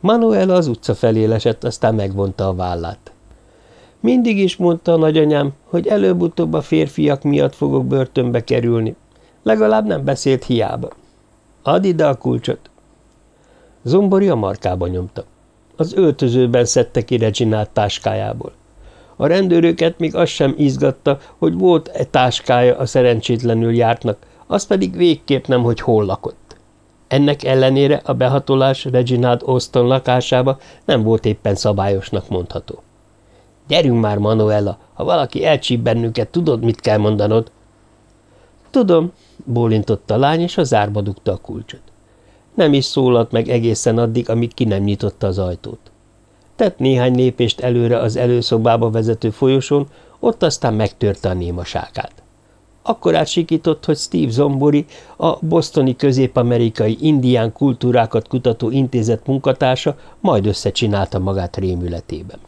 Manuela az utca felé lesett, aztán megvonta a vállát. Mindig is mondta a nagyanyám, hogy előbb-utóbb a férfiak miatt fogok börtönbe kerülni. Legalább nem beszélt hiába. Add ide a kulcsot. Zombori a markába nyomta. Az öltözőben szedte ki Reginald táskájából. A rendőröket még az sem izgatta, hogy volt egy táskája a szerencsétlenül jártnak, az pedig végképp nem, hogy hol lakott. Ennek ellenére a behatolás Reginald Austin lakásába nem volt éppen szabályosnak mondható. Gyerünk már, Manuela, ha valaki elcsíp bennünket, tudod, mit kell mondanod? Tudom, bólintott a lány, és a zárba dugta a kulcsot. Nem is szólalt meg egészen addig, amíg ki nem nyitotta az ajtót. Tett néhány lépést előre az előszobába vezető folyosón, ott aztán megtörte a némaságát. Akkor átsikított, hogy Steve Zombori, a Bostoni Közép-Amerikai Indián Kultúrákat Kutató Intézet munkatársa majd összecsinálta magát rémületében.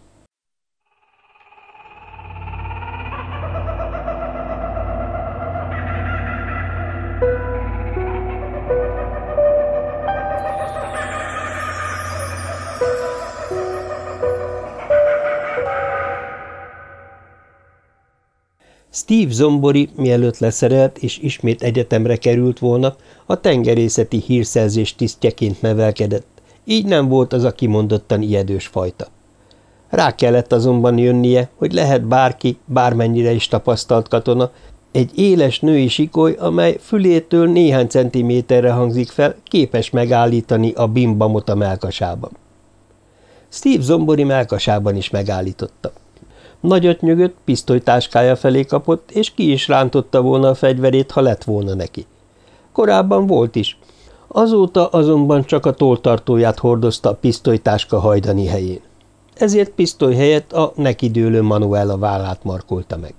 Steve Zombori, mielőtt leszerelt és ismét egyetemre került volna, a tengerészeti hírszerzés tisztjeként nevelkedett, így nem volt az a kimondottan ijedős fajta. Rá kellett azonban jönnie, hogy lehet bárki, bármennyire is tapasztalt katona, egy éles női sikoly, amely fülétől néhány centiméterre hangzik fel, képes megállítani a bimbamot a melkasában. Steve Zombori melkasában is megállította. Nagyot nyögött, pisztolytáskája felé kapott, és ki is rántotta volna a fegyverét, ha lett volna neki. Korábban volt is. Azóta azonban csak a toltartóját hordozta a pisztolytáska hajdani helyén. Ezért pisztoly helyett a nekidőlő Manuela vállát markolta meg.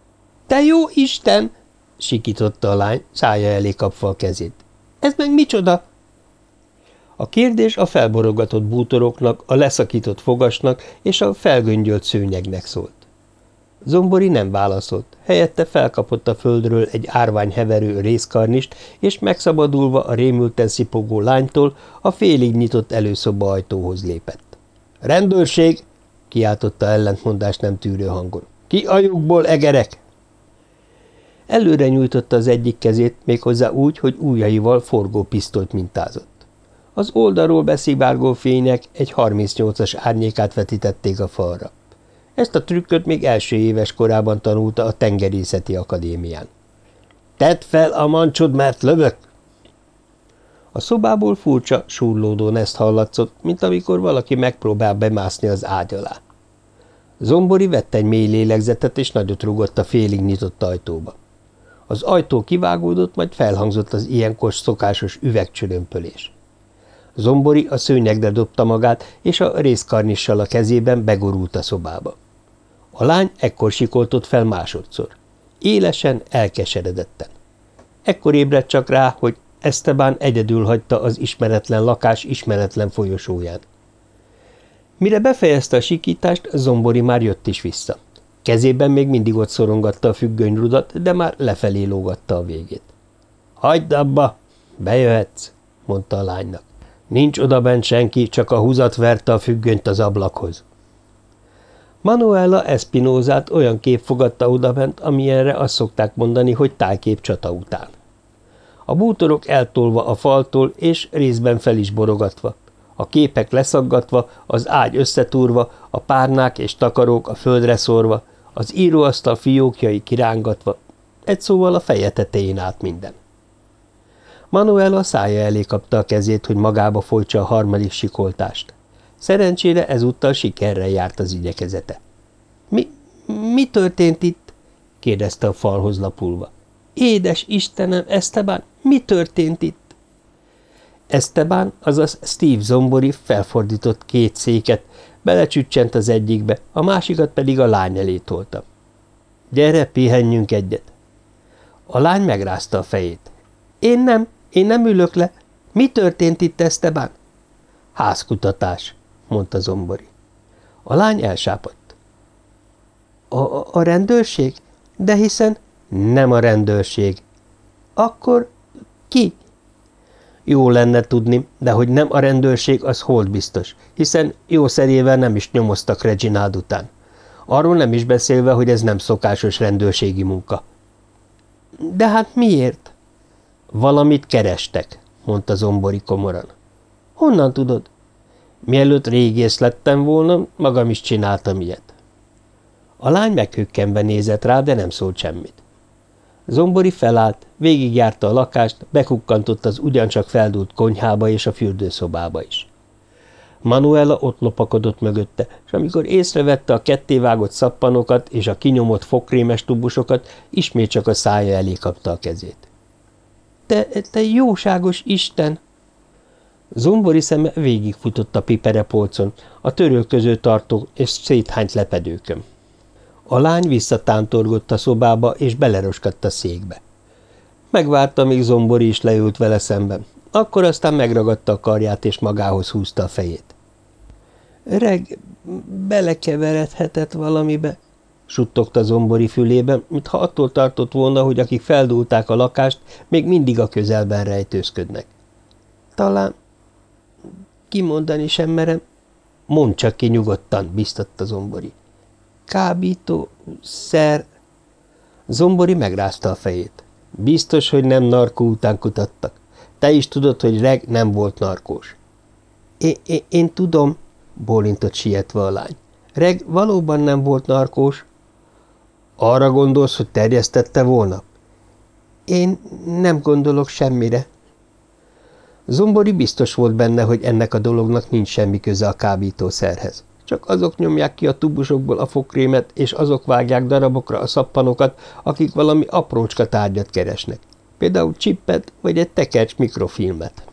– Te jó Isten! – sikította a lány, szája elé kapva a kezét. – Ez meg micsoda? A kérdés a felborogatott bútoroknak, a leszakított fogasnak és a felgöngyölt szőnyegnek szólt. Zombori nem válaszolt, helyette felkapott a földről egy árvány heverő részkarnist, és megszabadulva a rémülten szipogó lánytól a félig nyitott előszoba ajtóhoz lépett. – Rendőrség! – kiáltotta ellentmondást nem tűrő hangon. – Ki a lyukból, egerek? Előre nyújtotta az egyik kezét, méghozzá úgy, hogy ujjaival forgó pisztolyt mintázott. Az oldalról beszivárgó fények egy 38-as árnyékát vetítették a falra. Ezt a trükköt még első éves korában tanulta a tengerészeti akadémián. – Tedd fel a mancsod, mert lövök! A szobából furcsa, surlódó neszt hallatszott, mint amikor valaki megpróbál bemászni az ágy alá. Zombori vett egy mély lélegzetet, és nagyot rugott a félig nyitott ajtóba. Az ajtó kivágódott, majd felhangzott az ilyenkor szokásos üvegcsörömpölés. Zombori a szőnyegre dobta magát, és a részkarnissal a kezében begorult a szobába. A lány ekkor sikoltott fel másodszor. Élesen, elkeseredetten. Ekkor ébredt csak rá, hogy Esteban egyedül hagyta az ismeretlen lakás ismeretlen folyosóján. Mire befejezte a sikítást, Zombori már jött is vissza. Kezében még mindig ott szorongatta a függönyrudat, de már lefelé lógatta a végét. – Hagyd abba! Bejöhetsz! – mondta a lánynak. – Nincs odabent senki, csak a húzat verte a függönyt az ablakhoz. Manuela Espinózát olyan kép fogadta odabent, amilyenre azt szokták mondani, hogy tájkép csata után. A bútorok eltolva a faltól, és részben fel is borogatva, a képek leszaggatva, az ágy összetúrva, a párnák és takarók a földre szórva, az íróasztal fiókjai kirángatva, egy szóval a feje tetején át minden. Manuel a szája elé kapta a kezét, hogy magába folytsa a harmadik sikoltást. Szerencsére ezúttal sikerrel járt az igyekezete. Mi, – Mi történt itt? – kérdezte a falhoz lapulva. – Édes Istenem, Esteban, mi történt itt? Esteban, azaz Steve Zombori felfordított két széket, Belecsüccsent az egyikbe, a másikat pedig a lány elé tolta. – Gyere, pihenjünk egyet! A lány megrázta a fejét. – Én nem, én nem ülök le. Mi történt itt, Esteban? – Házkutatás, mondta Zombori. A lány elsápadt. A, – A rendőrség? De hiszen… – Nem a rendőrség. – Akkor ki? Jó lenne tudni, de hogy nem a rendőrség, az hold biztos, hiszen jó szerével nem is nyomoztak Reginald után. Arról nem is beszélve, hogy ez nem szokásos rendőrségi munka. De hát miért? Valamit kerestek, mondta Zombori komoran. Honnan tudod? Mielőtt régész lettem volna, magam is csináltam ilyet. A lány meghökkenve nézett rá, de nem szólt semmit. Zombori felállt, végigjárta a lakást, bekukkantott az ugyancsak feldúlt konyhába és a fürdőszobába is. Manuela ott lopakodott mögötte, és amikor észrevette a kettévágott szappanokat és a kinyomott fokrémes tubusokat, ismét csak a szája elé kapta a kezét. – Te, te jóságos Isten! Zombori szeme végigfutott a piperepolcon, a törő között tartó és széthányt lepedőkön. A lány visszatántorgott a szobába, és beleroskadt a székbe. Megvárta, míg Zombori is leült vele szemben. Akkor aztán megragadta a karját, és magához húzta a fejét. Reg, belekeveredhetett valamibe, suttogta Zombori fülében, mintha attól tartott volna, hogy akik feldúlták a lakást, még mindig a közelben rejtőzködnek. Talán kimondani sem merem. Mondd csak ki nyugodtan, biztatta Zombori. Kábító, szer... Zombori megrázta a fejét. Biztos, hogy nem narkó után kutattak. Te is tudod, hogy Reg nem volt narkós. Én, én, én tudom, bólintott sietve a lány. Reg valóban nem volt narkós. Arra gondolsz, hogy terjesztette volna? Én nem gondolok semmire. Zombori biztos volt benne, hogy ennek a dolognak nincs semmi köze a kábítószerhez. Csak azok nyomják ki a tubusokból a fokrémet, és azok vágják darabokra a szappanokat, akik valami aprócska tárgyat keresnek. Például csippet vagy egy tekercs mikrofilmet.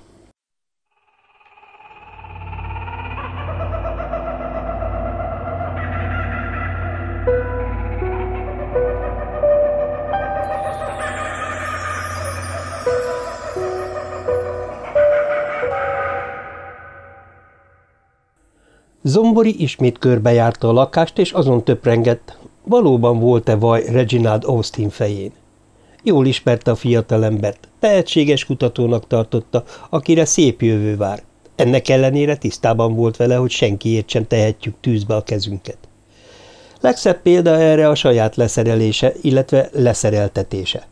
Zombori ismét körbejárta a lakást, és azon töprengett, Valóban volt-e vaj Reginald Austin fején? Jól ismerte a fiatalembert, tehetséges kutatónak tartotta, akire szép jövő vár. Ennek ellenére tisztában volt vele, hogy senkiért sem tehetjük tűzbe a kezünket. Legszebb példa erre a saját leszerelése, illetve leszereltetése.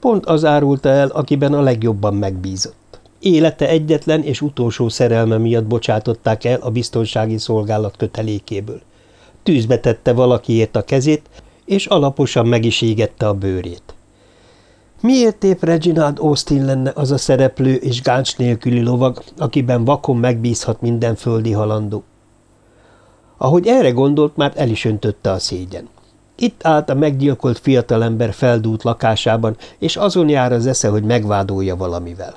Pont az árulta el, akiben a legjobban megbízott. Élete egyetlen és utolsó szerelme miatt bocsátották el a biztonsági szolgálat kötelékéből. Tűzbe tette valakiért a kezét, és alaposan meg is égette a bőrét. Miért épp Reginald Austin lenne az a szereplő és gáncs nélküli lovag, akiben vakon megbízhat minden földi halandó? Ahogy erre gondolt, már el is öntötte a szégyen. Itt állt a meggyilkolt fiatalember feldúlt lakásában, és azon jár az esze, hogy megvádolja valamivel.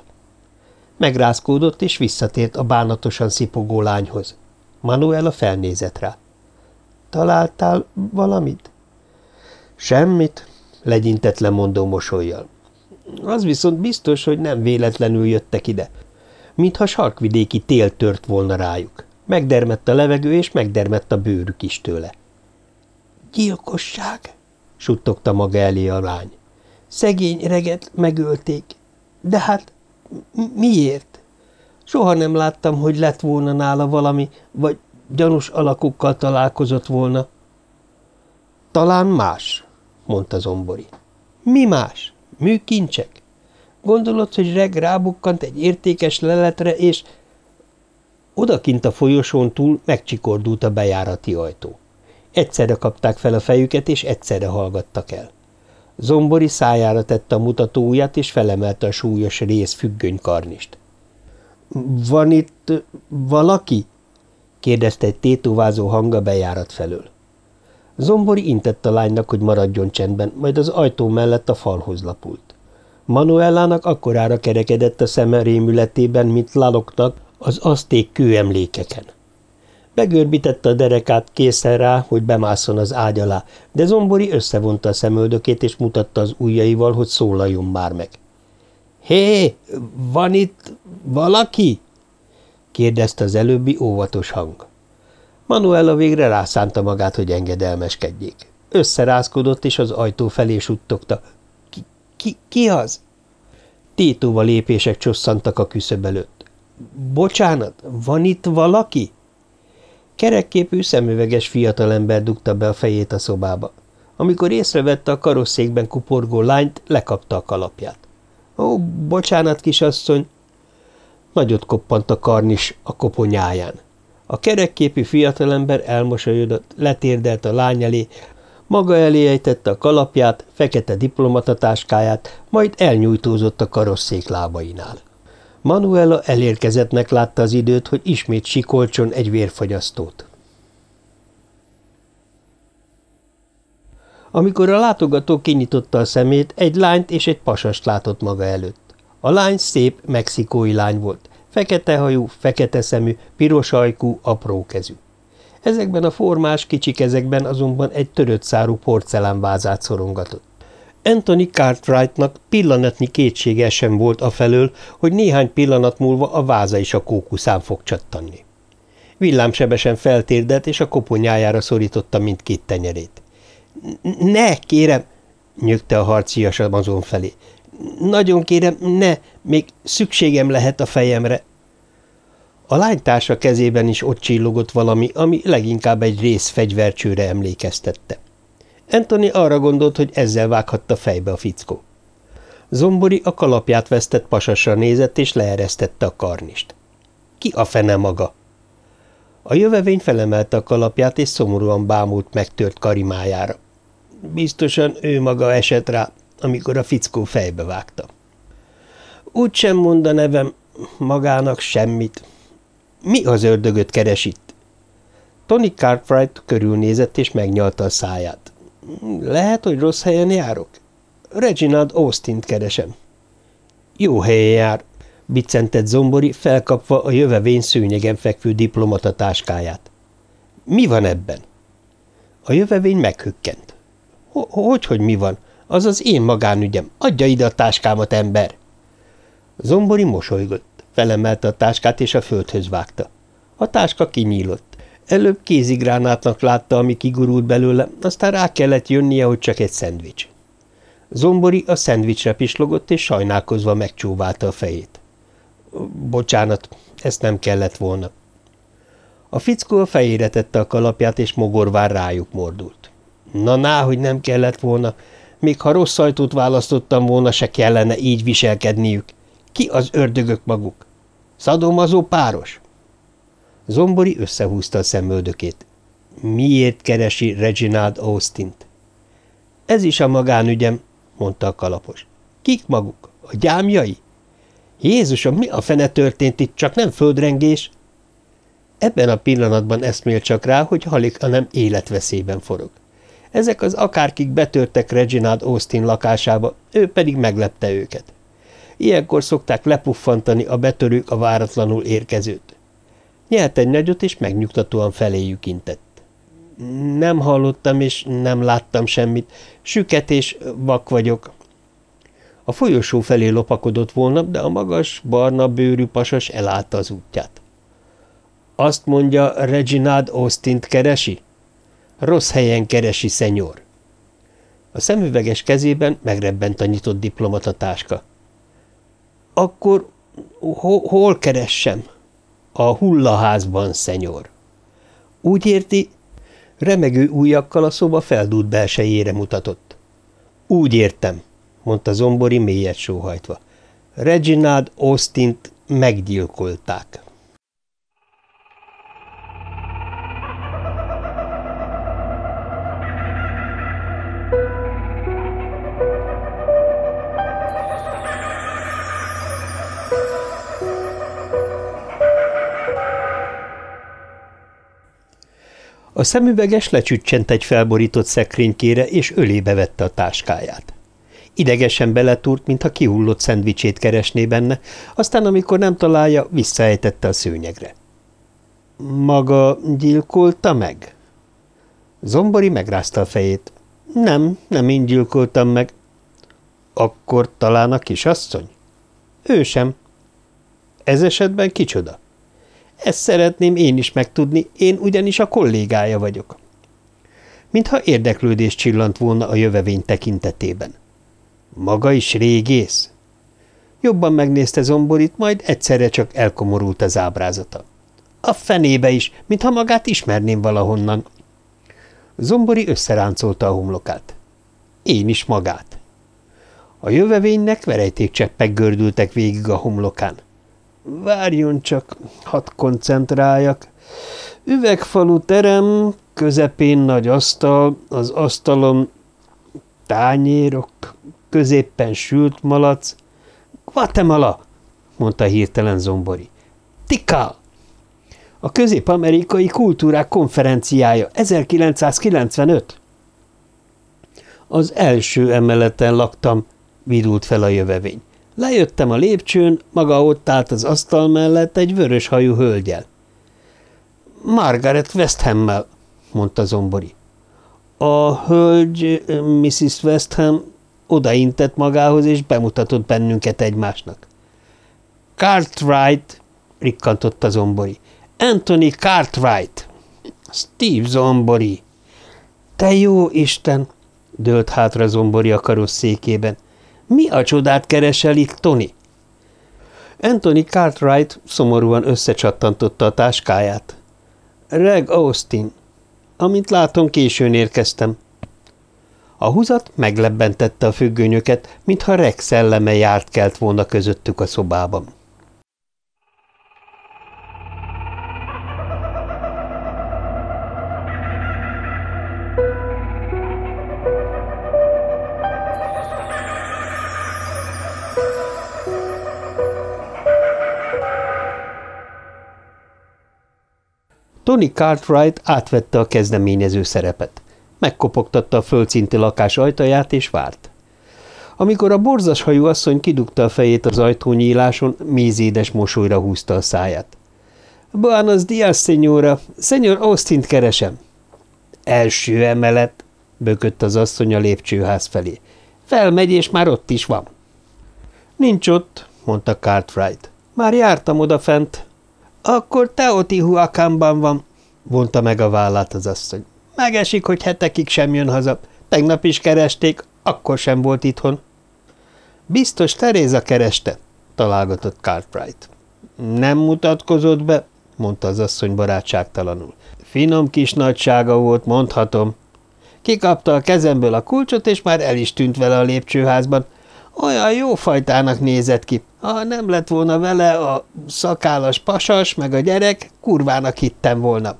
Megrázkódott, és visszatért a bánatosan szipogó lányhoz. Manuela felnézett rá. – Találtál valamit? – Semmit, legyintett lemondó mosolyjal. Az viszont biztos, hogy nem véletlenül jöttek ide. Mintha sarkvidéki tél tört volna rájuk. Megdermett a levegő, és megdermett a bőrük is tőle. Gyilkosság, suttogta maga elé a lány. Szegény reget megölték. De hát miért? Soha nem láttam, hogy lett volna nála valami, vagy gyanús alakokkal találkozott volna. Talán más, mondta Zombori. Mi más? Műkincsek? Gondolod, hogy reg rábukkant egy értékes leletre, és... Odakint a folyosón túl megcsikordult a bejárati ajtó. Egyszerre kapták fel a fejüket, és egyszerre hallgattak el. Zombori szájára tette a mutatóujját, és felemelte a súlyos rész függöny karnist. – Van itt valaki? – kérdezte egy tétovázó hang a bejárat felől. Zombori intett a lánynak, hogy maradjon csendben, majd az ajtó mellett a falhoz lapult. Manuellának akkorára kerekedett a szeme rémületében, mint laloknak az aszték kőemlékeken. Begörbítette a derekát készen rá, hogy bemásszon az ágy alá, de Zombori összevonta a szemöldökét, és mutatta az ujjaival, hogy szólaljon már meg. – Hé, van itt valaki? – kérdezte az előbbi óvatos hang. Manuela végre rászánta magát, hogy engedelmeskedjék. Összerázkodott, és az ajtó felé suttogta. Ki, ki, ki az? Tétóva lépések csosszantak a küszöb előtt. Bocsánat, van itt valaki? Kerekképű, szemüveges fiatalember dugta be a fejét a szobába. Amikor észrevette a karosszékben kuporgó lányt, lekapta a kalapját. Ó, bocsánat, kisasszony! Nagyot koppant a karnis a koponyáján. A kerekképű fiatalember elmosolyodott, letérdelt a lány elé, maga elé ejtette a kalapját, fekete diplomatatáskáját, majd elnyújtózott a karosszék lábainál. Manuela elérkezettnek látta az időt, hogy ismét sikolcson egy vérfagyasztót. Amikor a látogató kinyitotta a szemét, egy lányt és egy pasast látott maga előtt. A lány szép mexikói lány volt, Fekete hajú, fekete szemű, piros ajkú, apró kezű. Ezekben a formás kicsi kezekben azonban egy törött szárú porcelánvázát szorongatott. Anthony Cartwrightnak pillanatnyi kétsége sem volt afelől, hogy néhány pillanat múlva a váza is a kókuszán fog csattanni. Villámsebesen feltérdelt, és a koponyájára szorította mindkét tenyerét. – Ne, kérem! – nyögte a harcias azon felé. Nagyon kérem, ne, még szükségem lehet a fejemre. A lánytársa kezében is ott csillogott valami, ami leginkább egy rész fegyvercsőre emlékeztette. Anthony arra gondolt, hogy ezzel vághatta fejbe a fickó. Zombori a kalapját vesztett pasasra nézett, és leeresztette a karnist. Ki a fene maga? A jövevény felemelte a kalapját, és szomorúan bámult megtört karimájára. Biztosan ő maga esett rá, amikor a fickó fejbe vágta. Úgy sem mond a nevem magának semmit. Mi az ördögöt keres? Tony Cartwright körülnézett és megnyalta a száját. Lehet, hogy rossz helyen járok? Reginald Austin-t keresem. Jó helyen jár, biccentett Zombori, felkapva a jövevény szőnyegen fekvő diplomata táskáját. Mi van ebben? A jövevény meghökkent. Hogy, hogy mi van? Az az én magánügyem. Adja ide a táskámat, ember! Zombori mosolygott, felemelte a táskát és a földhöz vágta. A táska kinyílott. Előbb kézigránátnak látta, ami kigurult belőle, aztán rá kellett jönnie, hogy csak egy szendvics. Zombori a szendvicsre pislogott, és sajnálkozva megcsóválta a fejét. Bocsánat, ezt nem kellett volna. A fickó a fejére tette a kalapját, és mogorvár rájuk mordult. Na, ná, hogy nem kellett volna. Még ha rossz ajtót választottam volna, se kellene így viselkedniük. Ki az ördögök maguk? Szadomazó páros? Zombori összehúzta a szemöldökét. Miért keresi Reginald Austin-t? Ez is a magánügyem, mondta a kalapos. Kik maguk? A gyámjai? Jézusom, mi a fene történt itt, csak nem földrengés? Ebben a pillanatban eszmél csak rá, hogy halik, nem életveszélyben forog. Ezek az akárkik betörtek Reginald Austin lakásába, ő pedig meglepte őket. Ilyenkor szokták lepuffantani a betörők a váratlanul érkezőt. Nyelt egy nagyot, és megnyugtatóan feléjük intett. Nem hallottam, és nem láttam semmit. Süket és vak vagyok. A folyosó felé lopakodott volna, de a magas, barna bőrű pasas elállta az útját. Azt mondja, Reginald Austin-t keresi? Rossz helyen keresi, szenyor. A szemüveges kezében megrebbent a nyitott diplomata táska. Akkor ho hol keressem? A hullaházban, szenyor. Úgy érti, remegő ujjakkal a szoba feldúlt belsejére mutatott. Úgy értem, mondta Zombori mélyet sóhajtva. Reginald Austin-t meggyilkolták. A szemüveges lecsüccsent egy felborított szekrénykére, és ölébe vette a táskáját. Idegesen beletúrt, mintha kihullott szendvicsét keresné benne, aztán, amikor nem találja, visszaejtette a szőnyegre. – Maga gyilkolta meg? Zombori megrázta a fejét. – Nem, nem én gyilkoltam meg. – Akkor talán a kisasszony? – Ő sem. – Ez esetben kicsoda? Ezt szeretném én is megtudni, én ugyanis a kollégája vagyok. Mintha érdeklődés csillant volna a jövevény tekintetében. Maga is régész? Jobban megnézte Zomborit, majd egyszerre csak elkomorult az ábrázata. A fenébe is, mintha magát ismerném valahonnan. Zombori összeráncolta a homlokát. Én is magát. A jövevénynek verejtékcseppek gördültek végig a homlokán. Várjon csak, hadd koncentráljak. Üvegfalu terem, közepén nagy asztal, az asztalon tányérok, középpen sült malac. Guatemala, mondta hirtelen Zombori. Tikal! A közép-amerikai kultúrák konferenciája 1995. Az első emeleten laktam, vidult fel a jövevény. Lejöttem a lépcsőn, maga ott állt az asztal mellett egy vörös hajú hölgyel. Margaret Westhammel, mondta Zombori. A hölgy, Mrs. Westham, odaintett magához, és bemutatott bennünket egymásnak. Cartwright, rikkantott a Zombori. Anthony Cartwright. Steve Zombori. Te jó Isten! dőlt hátra Zombori a karosszékében. Mi a csodát keresel itt, Tony? Anthony Cartwright szomorúan összecsattantotta a táskáját. Reg Austin. Amint látom, későn érkeztem. A húzat meglebbentette a függönyöket, mintha Reg szelleme járt kelt volna közöttük a szobában. Tony Cartwright átvette a kezdeményező szerepet. Megkopogtatta a földszinti lakás ajtaját, és várt. Amikor a borzas hajú asszony kidugta a fejét az ajtónyíláson, mézédes mosolyra húzta a száját. – Buenos dias, senyóra! Szenyor austin keresem! – Első emelet! – bökött az asszony a lépcsőház felé. – Felmegy, és már ott is van. – Nincs ott – mondta Cartwright. – Már jártam oda fent. Akkor Teotihuacanban van. vonta meg a vállát az asszony. Megesik, hogy hetekig sem jön haza. Tegnap is keresték, akkor sem volt itthon. Biztos Teréza kereste, találgatott Cartwright. Nem mutatkozott be, mondta az asszony barátságtalanul. Finom kis nagysága volt, mondhatom. Kikapta a kezemből a kulcsot, és már el is tűnt vele a lépcsőházban. Olyan jó fajtának nézett ki. Ha nem lett volna vele a szakálas pasas, meg a gyerek, kurvának hittem volna.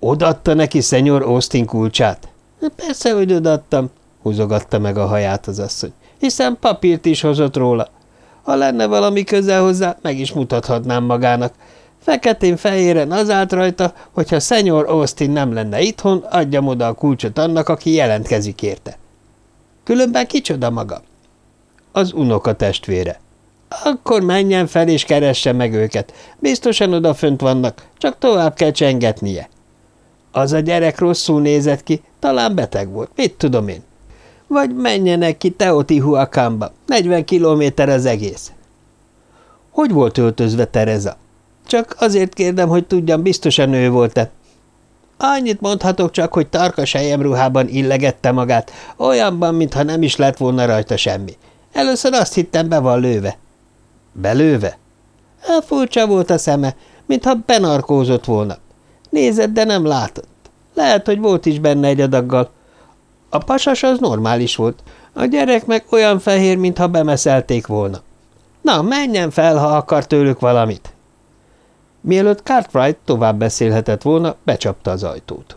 Odatta neki szenyor Austin kulcsát? Persze, hogy odattam, húzogatta meg a haját az asszony, hiszen papírt is hozott róla. Ha lenne valami közel hozzá, meg is mutathatnám magának. Feketén-fehéren az állt rajta, hogyha szenyor Austin nem lenne itthon, adjam oda a kulcsot annak, aki jelentkezik érte. Különben kicsoda maga? Az unoka testvére. Akkor menjen fel és keresse meg őket. Biztosan odafönt vannak, csak tovább kell csengetnie. Az a gyerek rosszul nézett ki, talán beteg volt, mit tudom én. Vagy menjenek ki Teotihuacánba, 40 kilométer az egész. Hogy volt öltözve Tereza? Csak azért kérdem, hogy tudjam, biztosan ő volt-e. Annyit mondhatok csak, hogy tarka ruhában illegette magát, olyanban, mintha nem is lett volna rajta semmi. Először azt hittem, be van lőve. Belőve? Furcsa volt a szeme, mintha benarkózott volna. Nézett, de nem látott. Lehet, hogy volt is benne egy adaggal. A pasas az normális volt, a gyerek meg olyan fehér, mintha bemeszelték volna. Na, menjen fel, ha akar tőlük valamit. Mielőtt Cartwright tovább beszélhetett volna, becsapta az ajtót.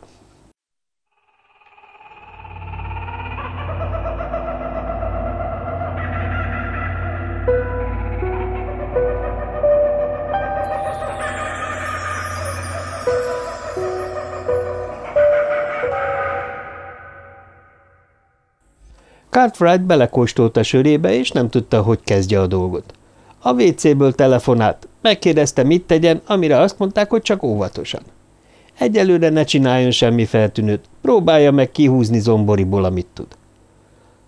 Cartwright belekóstolt a sörébe, és nem tudta, hogy kezdje a dolgot. A WC-ből telefonált, megkérdezte, mit tegyen, amire azt mondták, hogy csak óvatosan. Egyelőre ne csináljon semmi feltűnőt, próbálja meg kihúzni zomboriból, amit tud.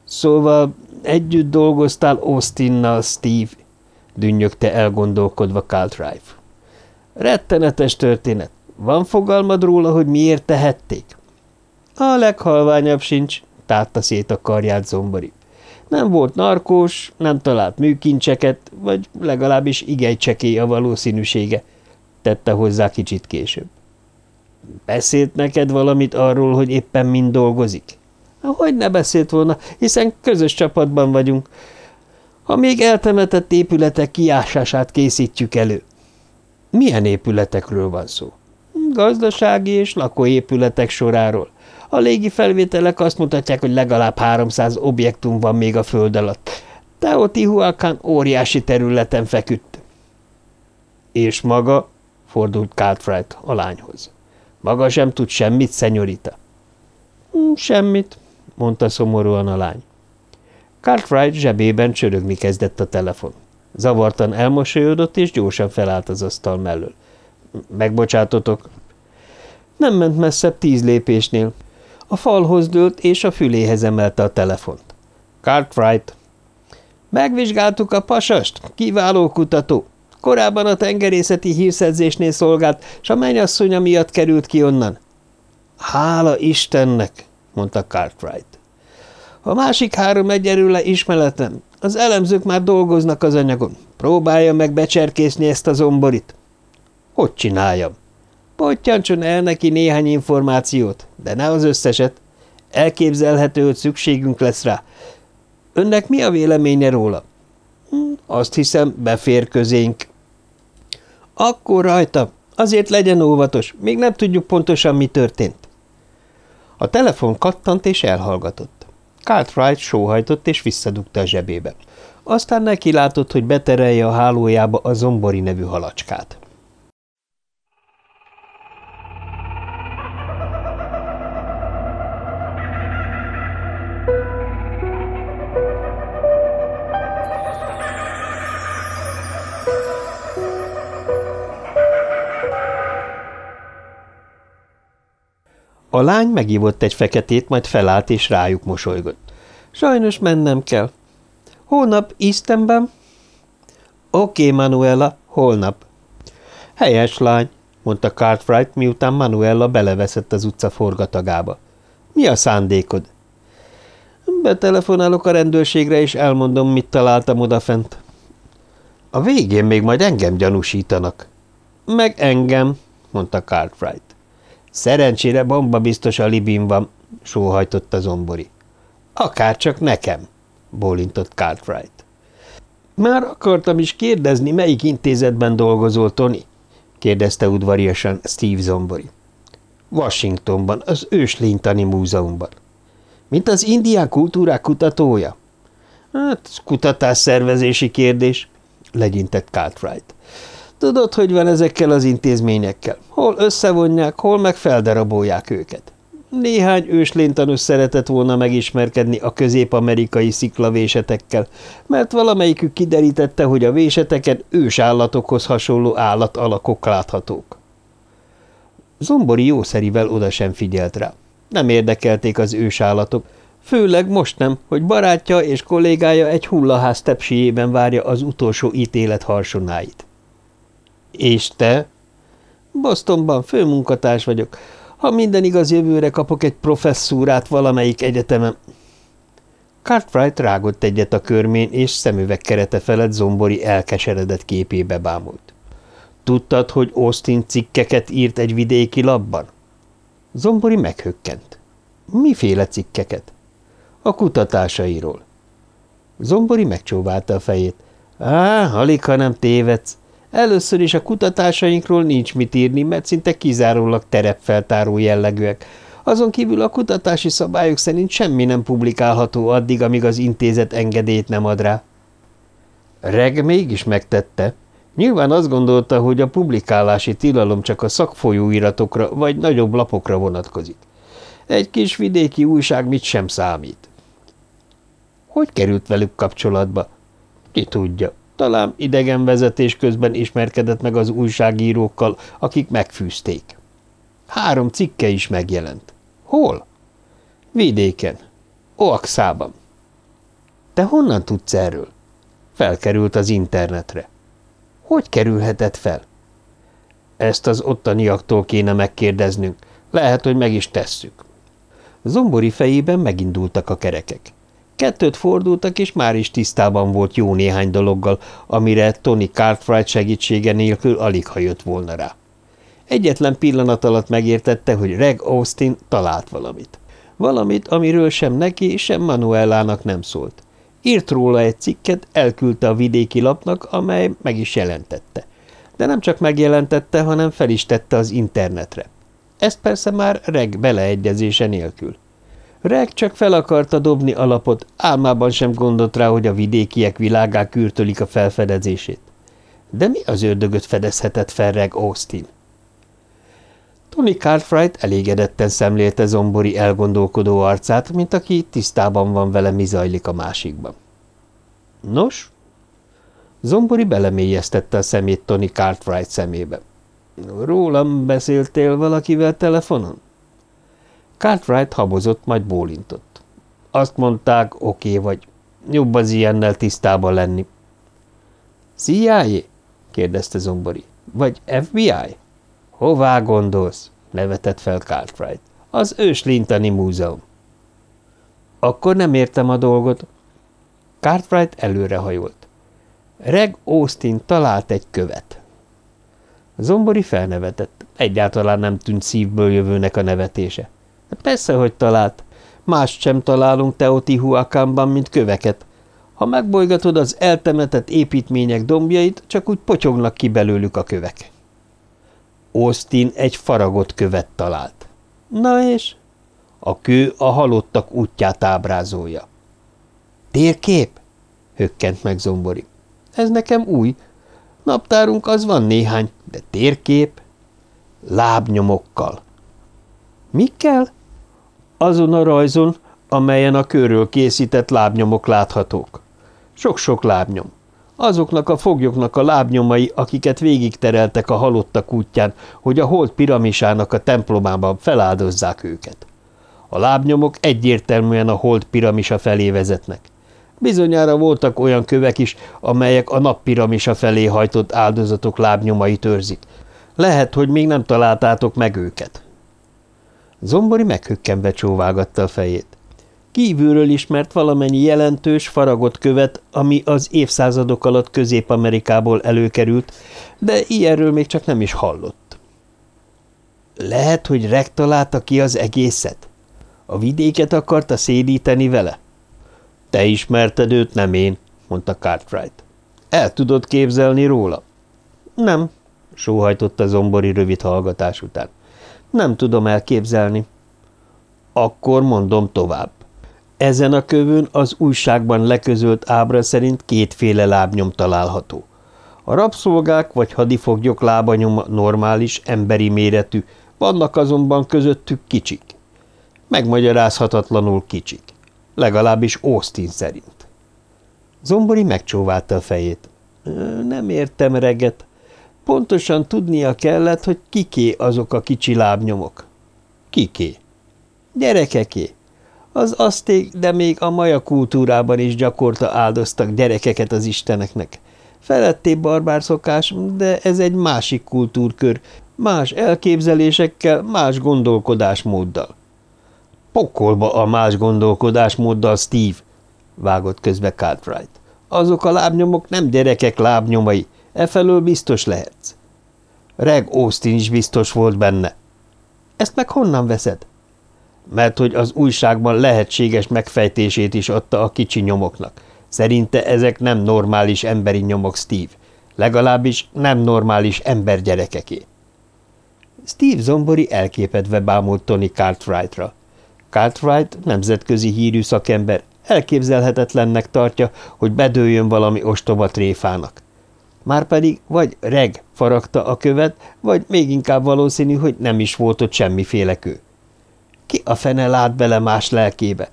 Szóval együtt dolgoztál Austinnal, Steve, dünnyögte elgondolkodva Cartwright. Rettenetes történet. Van fogalmad róla, hogy miért tehették? A leghalványabb sincs, tárta szét a karját zombori. Nem volt narkós, nem talált műkincseket, vagy legalábbis igen csekély a valószínűsége, tette hozzá kicsit később. Beszélt neked valamit arról, hogy éppen mind dolgozik? Hogy ne beszélt volna, hiszen közös csapatban vagyunk. Ha még eltemetett épületek kiásását készítjük elő. Milyen épületekről van szó? Gazdasági és lakóépületek soráról. A légi felvételek azt mutatják, hogy legalább 300 objektum van még a föld alatt. Teotihuacán óriási területen feküdt. És maga? fordult Cartwright a lányhoz. Maga sem tud semmit, szenyorita? Hm, semmit, mondta szomorúan a lány. Cartwright zsebében csörögni kezdett a telefon. Zavartan elmosolyodott, és gyorsan felállt az asztal mellől. Megbocsátotok. Nem ment messzebb tíz lépésnél. A falhoz dőlt, és a füléhez emelte a telefont. Cartwright. Megvizsgáltuk a pasast, kiváló kutató. Korábban a tengerészeti hírszerzésnél szolgált, s a mennyasszonya miatt került ki onnan. Hála Istennek, mondta Cartwright. A másik három egyerőle ismeretlen. Az elemzők már dolgoznak az anyagon. Próbálja meg becserkészni ezt a zomborit. Hogy csináljam? Pottyancson el neki néhány információt, de ne az összeset. Elképzelhető, hogy szükségünk lesz rá. Önnek mi a véleménye róla? Hm, azt hiszem, befér közénk. Akkor rajta. Azért legyen óvatos, még nem tudjuk pontosan, mi történt. A telefon kattant és elhallgatott. Cartwright sóhajtott és visszadugta a zsebébe. Aztán neki látott, hogy beterelje a hálójába a zombori nevű halacskát. A lány megívott egy feketét, majd felállt és rájuk mosolygott. Sajnos mennem kell. Holnap Istenben? Oké, Manuela, holnap. Helyes lány, mondta Cartwright, miután Manuela beleveszett az utca forgatagába. Mi a szándékod? Betelefonálok a rendőrségre, és elmondom, mit találtam odafent. A végén még majd engem gyanúsítanak. Meg engem, mondta Cartwright. Szerencsére bomba biztos a libin van, sóhajtott zombori. Akár csak nekem, bólintott Cartwright. Már akartam is kérdezni, melyik intézetben dolgozol, Tony? kérdezte udvariasan Steve Zombori. Washingtonban, az Őslénytani Múzeumban. Mint az indián kultúrák kutatója? Hát, kutatás szervezési kérdés, legyintett Cartwright. Tudod, hogy van ezekkel az intézményekkel? Hol összevonják, hol meg feldarabolják őket. Néhány ősléntanús szeretett volna megismerkedni a közép-amerikai sziklavésetekkel, mert valamelyikük kiderítette, hogy a véseteken ősállatokhoz hasonló állatalakok láthatók. Zombori jószerivel oda sem figyelt rá. Nem érdekelték az ősállatok, főleg most nem, hogy barátja és kollégája egy hullaház tepsiében várja az utolsó ítélet harsonáit. – És te? – Bostonban főmunkatárs vagyok. Ha minden igaz, jövőre kapok egy professzúrát valamelyik egyetemen. Cartwright rágott egyet a körmén, és szemüveg kerete felett zombori elkeseredett képébe bámult. Tudtad, hogy Austin cikkeket írt egy vidéki labban? Zombori meghökkent. Miféle cikkeket? A kutatásairól. Zombori megcsóválta a fejét. Á, alig, ha nem tévedsz. Először is a kutatásainkról nincs mit írni, mert szinte kizárólag terepfeltáró jellegűek. Azon kívül a kutatási szabályok szerint semmi nem publikálható addig, amíg az intézet engedélyt nem ad rá. Reg mégis megtette. Nyilván azt gondolta, hogy a publikálási tilalom csak a szakfolyóiratokra vagy nagyobb lapokra vonatkozik. Egy kis vidéki újság mit sem számít. Hogy került velük kapcsolatba? Ki tudja. Talán idegen vezetés közben ismerkedett meg az újságírókkal, akik megfűzték. Három cikke is megjelent. Hol? Vidéken. Oaxában. Te honnan tudsz erről? Felkerült az internetre. Hogy kerülhetett fel? Ezt az ottaniaktól kéne megkérdeznünk. Lehet, hogy meg is tesszük. Zombori fejében megindultak a kerekek. Kettőt fordultak, és már is tisztában volt jó néhány dologgal, amire Tony Cartwright segítsége nélkül alig ha jött volna rá. Egyetlen pillanat alatt megértette, hogy Reg Austin talált valamit. Valamit, amiről sem neki, sem Manuelának nem szólt. Írt róla egy cikket, elküldte a vidéki lapnak, amely meg is jelentette. De nem csak megjelentette, hanem fel is tette az internetre. Ezt persze már Reg beleegyezése nélkül. Reg csak fel akarta dobni alapot, álmában sem gondolt rá, hogy a vidékiek világá kürtölik a felfedezését. De mi az ördögöt fedezhetett fel Reg Austin? Tony Cartwright elégedetten szemlélte Zombori elgondolkodó arcát, mint aki tisztában van vele, mi zajlik a másikban. Nos? Zombori belemélyeztette a szemét Tony Cartwright szemébe. Rólam beszéltél valakivel telefonon? Cartwright habozott, majd bólintott. Azt mondták, oké vagy. Jobb az ilyennel tisztában lenni. CIA? kérdezte Zombori. Vagy FBI? Hová gondolsz? nevetett fel Cartwright. Az őslintani múzeum. Akkor nem értem a dolgot. Cartwright előrehajolt. Reg Austin talált egy követ. Zombori felnevetett. Egyáltalán nem tűnt szívből jövőnek a nevetése. Persze, hogy talált. Más sem találunk Teotihuacanban, mint köveket. Ha megbolygatod az eltemetett építmények dombjait, csak úgy potyognak ki belőlük a kövek. Austin egy faragott követ talált. Na és? A kő a halottak útját ábrázolja. Térkép? hökkent meg Zombori. Ez nekem új. Naptárunk az van néhány, de térkép? Lábnyomokkal. Mikkel? Azon a rajzon, amelyen a körről készített lábnyomok láthatók. Sok-sok lábnyom. Azoknak a foglyoknak a lábnyomai, akiket végigtereltek a halottak útján, hogy a hold piramisának a templomában feláldozzák őket. A lábnyomok egyértelműen a hold piramisa felé vezetnek. Bizonyára voltak olyan kövek is, amelyek a nap piramisa felé hajtott áldozatok lábnyomait őrzik. Lehet, hogy még nem találtátok meg őket. Zombori meghökkenve csóvágatta a fejét. Kívülről ismert valamennyi jelentős, faragott követ, ami az évszázadok alatt Közép-Amerikából előkerült, de ilyenről még csak nem is hallott. Lehet, hogy Reg találta ki az egészet? A vidéket akarta szédíteni vele? Te ismerted őt, nem én, mondta Cartwright. El tudod képzelni róla? Nem, sóhajtotta Zombori rövid hallgatás után. Nem tudom elképzelni. Akkor mondom tovább. Ezen a kövön az újságban leközölt ábra szerint kétféle lábnyom található. A rabszolgák vagy hadifoglyok lábanyoma normális, emberi méretű, vannak azonban közöttük kicsik. Megmagyarázhatatlanul kicsik. Legalábbis Austin szerint. Zombori megcsóválta a fejét. Nem értem reget. Pontosan tudnia kellett, hogy kiké azok a kicsi lábnyomok. Kiké? Gyerekeké. Az aszték, de még a maja kultúrában is gyakorta áldoztak gyerekeket az isteneknek. Feletté barbár szokás, de ez egy másik kultúrkör, más elképzelésekkel, más gondolkodásmóddal. Pokolba a más gondolkodásmóddal, Steve, vágott közbe Cartwright. Azok a lábnyomok nem gyerekek lábnyomai, efelől biztos lehetsz. Reg Austin is biztos volt benne. Ezt meg honnan veszed? Mert hogy az újságban lehetséges megfejtését is adta a kicsi nyomoknak. Szerinte ezek nem normális emberi nyomok, Steve. Legalábbis nem normális embergyerekeké. Steve Zombori elképedve bámult Tony Cartwrightra. Cartwright nemzetközi hírű szakember elképzelhetetlennek tartja, hogy bedőljön valami ostoba tréfának. Márpedig vagy reg faragta a követ, vagy még inkább valószínű, hogy nem is volt ott semmiféle kő. Ki a fene lát bele más lelkébe?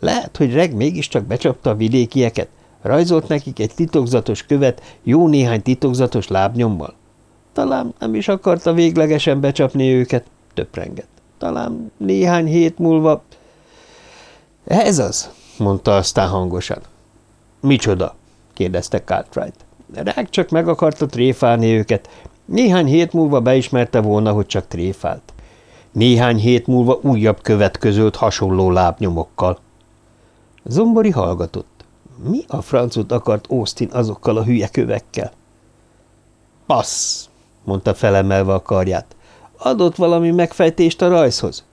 Lehet, hogy reg mégiscsak becsapta a vidékieket, rajzolt nekik egy titokzatos követ jó néhány titokzatos lábnyommal. Talán nem is akarta véglegesen becsapni őket, töprengett. Talán néhány hét múlva... Ez az, mondta aztán hangosan. Micsoda? kérdezte Cartwright. Rák csak meg akarta tréfálni őket. Néhány hét múlva beismerte volna, hogy csak tréfált. Néhány hét múlva újabb követ közölt hasonló lábnyomokkal. Zombori hallgatott. Mi a francot akart Austin azokkal a hülye kövekkel? Passz, mondta felemelve a karját. Adott valami megfejtést a rajzhoz?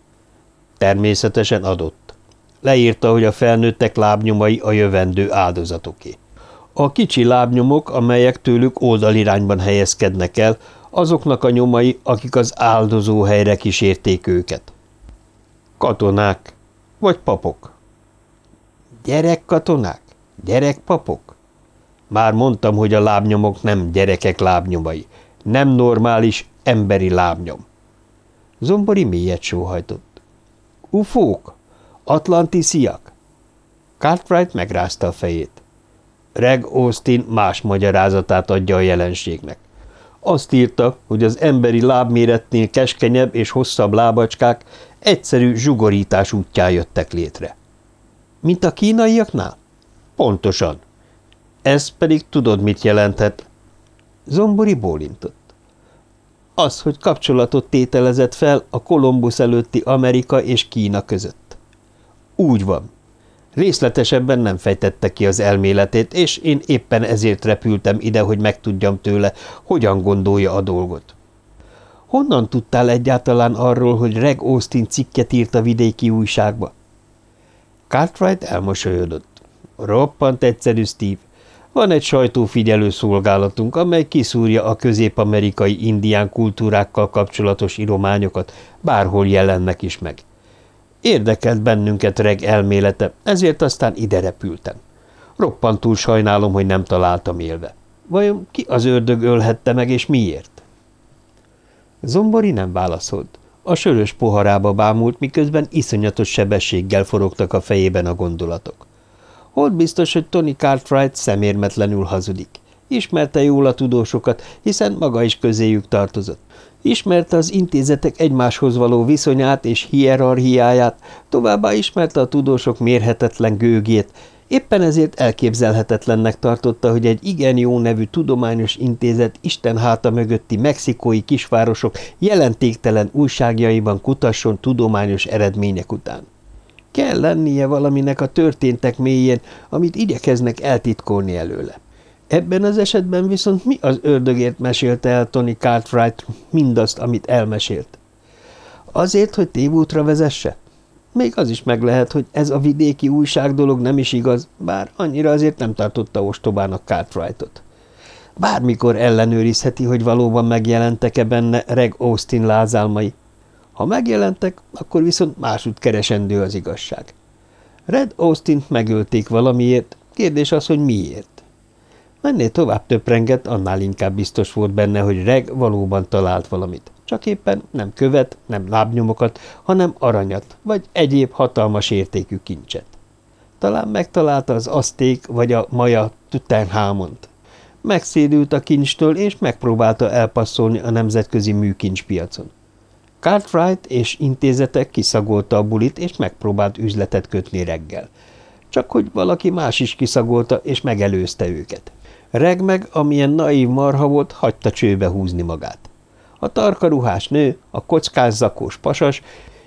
Természetesen adott. Leírta, hogy a felnőttek lábnyomai a jövendő áldozatoké. A kicsi lábnyomok, amelyek tőlük oldalirányban helyezkednek el, azoknak a nyomai, akik az áldozó helyre kísérték őket. Katonák, vagy papok. Gyerekkatonák? Gyerekpapok? Már mondtam, hogy a lábnyomok nem gyerekek lábnyomai, nem normális, emberi lábnyom. Zombori mélyet sóhajtott. Ufók? Atlantisziak? Cartwright megrázta a fejét. Reg Austin más magyarázatát adja a jelenségnek. Azt írta, hogy az emberi lábméretnél keskenyebb és hosszabb lábacskák egyszerű zsugorítás útján jöttek létre. Mint a kínaiaknál? Pontosan. Ez pedig tudod, mit jelenthet? Zombori bólintott. Az, hogy kapcsolatot tételezett fel a Kolumbusz előtti Amerika és Kína között. Úgy van. Részletesebben nem fejtette ki az elméletét, és én éppen ezért repültem ide, hogy megtudjam tőle, hogyan gondolja a dolgot. Honnan tudtál egyáltalán arról, hogy Reg Austin cikket írt a vidéki újságba? Cartwright elmosolyodott. Roppant egyszerű, Steve. Van egy sajtófigyelő szolgálatunk, amely kiszúrja a közép-amerikai indián kultúrákkal kapcsolatos írományokat, bárhol jelennek is meg. Érdekelt bennünket reg elmélete, ezért aztán ide repültem. Roppantul sajnálom, hogy nem találtam élve. Vajon ki az ördög ölhette meg, és miért? Zombori nem válaszolt. A sörös poharába bámult, miközben iszonyatos sebességgel forogtak a fejében a gondolatok. Holt biztos, hogy Tony Cartwright szemérmetlenül hazudik. Ismerte jól a tudósokat, hiszen maga is közéjük tartozott. Ismerte az intézetek egymáshoz való viszonyát és hierarchiáját, továbbá ismerte a tudósok mérhetetlen gőgét, Éppen ezért elképzelhetetlennek tartotta, hogy egy igen jó nevű tudományos intézet Isten háta mögötti mexikói kisvárosok jelentéktelen újságjaiban kutasson tudományos eredmények után. Kell lennie valaminek a történtek mélyén, amit igyekeznek eltitkolni előle. Ebben az esetben viszont mi az ördögért mesélte el Tony Cartwright mindazt, amit elmesélt? Azért, hogy tévútra vezesse? Még az is meg lehet, hogy ez a vidéki újság dolog nem is igaz, bár annyira azért nem tartotta ostobának Cartwrightot. Bármikor ellenőrizheti, hogy valóban megjelentek-e benne Reg Austin lázálmai. Ha megjelentek, akkor viszont másút keresendő az igazság. Red Austin megölték valamiért, kérdés az, hogy miért. Mennél tovább töprengett, annál inkább biztos volt benne, hogy Reg valóban talált valamit. Csak éppen nem követ, nem lábnyomokat, hanem aranyat, vagy egyéb hatalmas értékű kincset. Talán megtalálta az aszték vagy a maja Tutanhamont. Megszédült a kincstől, és megpróbálta elpasszolni a nemzetközi műkincspiacon. Cartwright és intézetek kiszagolta a bulit, és megpróbált üzletet kötni reggel. Csak hogy valaki más is kiszagolta, és megelőzte őket. Reg meg, amilyen naív marha volt, hagyta csőbe húzni magát. A tarkaruhás nő, a kockázzakós pasas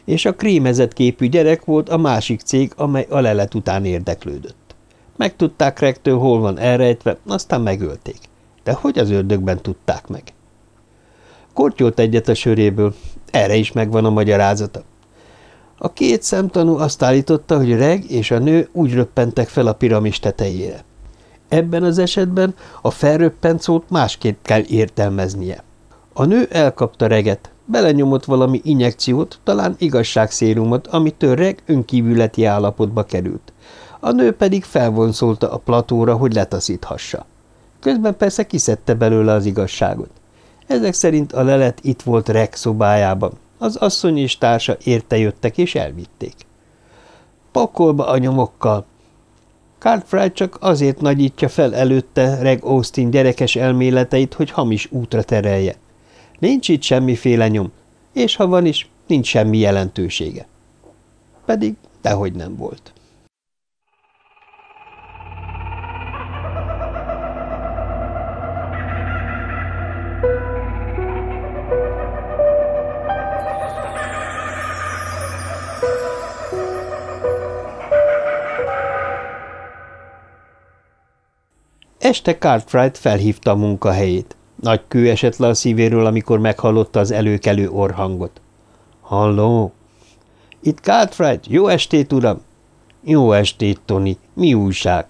és a krémezett képű gyerek volt a másik cég, amely a lelet után érdeklődött. Megtudták Regtől, hol van elrejtve, aztán megölték. De hogy az ördögben tudták meg? Kortyolt egyet a söréből, erre is megvan a magyarázata. A két szemtanú azt állította, hogy Reg és a nő úgy röppentek fel a piramis tetejére. Ebben az esetben a felröppent szót másképp kell értelmeznie. A nő elkapta reget, belenyomott valami injekciót, talán igazságszérumot, amitől reg önkívületi állapotba került. A nő pedig felvonszolta a platóra, hogy letaszíthassa. Közben persze kiszedte belőle az igazságot. Ezek szerint a lelet itt volt reg szobájában. Az asszony és társa értejöttek és elvitték. Pakolba a nyomokkal, Cartwright csak azért nagyítja fel előtte Reg Austin gyerekes elméleteit, hogy hamis útra terelje. Nincs itt semmiféle nyom, és ha van is, nincs semmi jelentősége. Pedig dehogy nem volt. Este Cartwright felhívta a munkahelyét. Nagy kő esett le a szívéről, amikor meghallotta az előkelő orhangot. – Halló? – Itt Cartwright. Jó estét, uram! – Jó estét, Tony. Mi újság?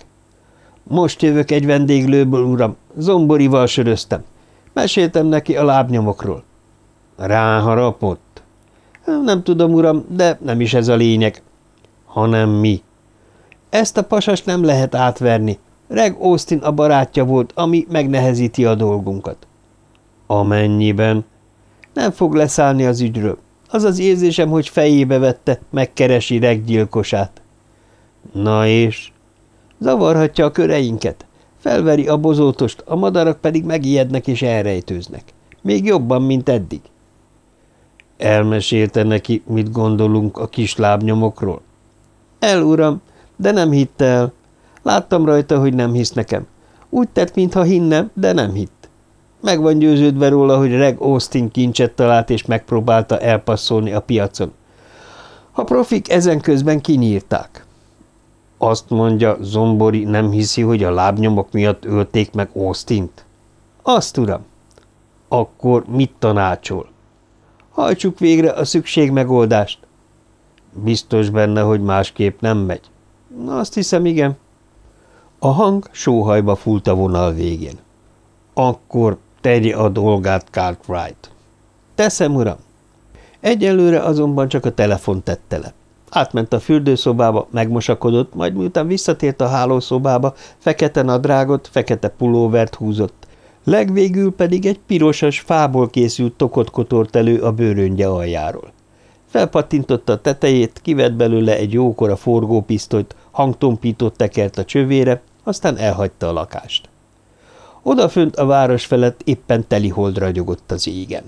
– Most jövök egy vendéglőből, uram. Zomborival söröztem. Meséltem neki a lábnyomokról. – Ráharapott? – Nem tudom, uram, de nem is ez a lényeg. – Hanem mi? – Ezt a pasas nem lehet átverni. Reg Austin a barátja volt, ami megnehezíti a dolgunkat. Amennyiben? Nem fog leszállni az ügyről. Az az érzésem, hogy fejébe vette, megkeresi Reg gyilkosát. Na és? Zavarhatja a köreinket. Felveri a bozótost, a madarak pedig megijednek és elrejtőznek. Még jobban, mint eddig. Elmesélte neki, mit gondolunk a kis lábnyomokról? El, uram, de nem hitte el. Láttam rajta, hogy nem hisz nekem. Úgy tett, mintha hinne, de nem hitt. Meg van győződve róla, hogy Reg Austin kincset talált és megpróbálta elpasszolni a piacon. A profik ezen közben kinyírták. Azt mondja, Zombori nem hiszi, hogy a lábnyomok miatt ölték meg Austin-t? Azt, uram. Akkor mit tanácsol? Hajtsuk végre a szükség megoldást. Biztos benne, hogy másképp nem megy. Azt hiszem, igen. A hang sóhajba fúlt a vonal végén. Akkor tegye a dolgát, Cartwright. Teszem, uram. Egyelőre azonban csak a telefon tette le. Átment a fürdőszobába, megmosakodott, majd miután visszatért a hálószobába, fekete nadrágot, fekete pulóvert húzott. Legvégül pedig egy pirosas, fából készült tokot kotort elő a bőröngye aljáról. Felpattintotta a tetejét, kivett belőle egy jókora forgópisztolyt, hangtompított tekert a csövére, aztán elhagyta a lakást. Odafönt a város felett éppen teli hold ragyogott az égen.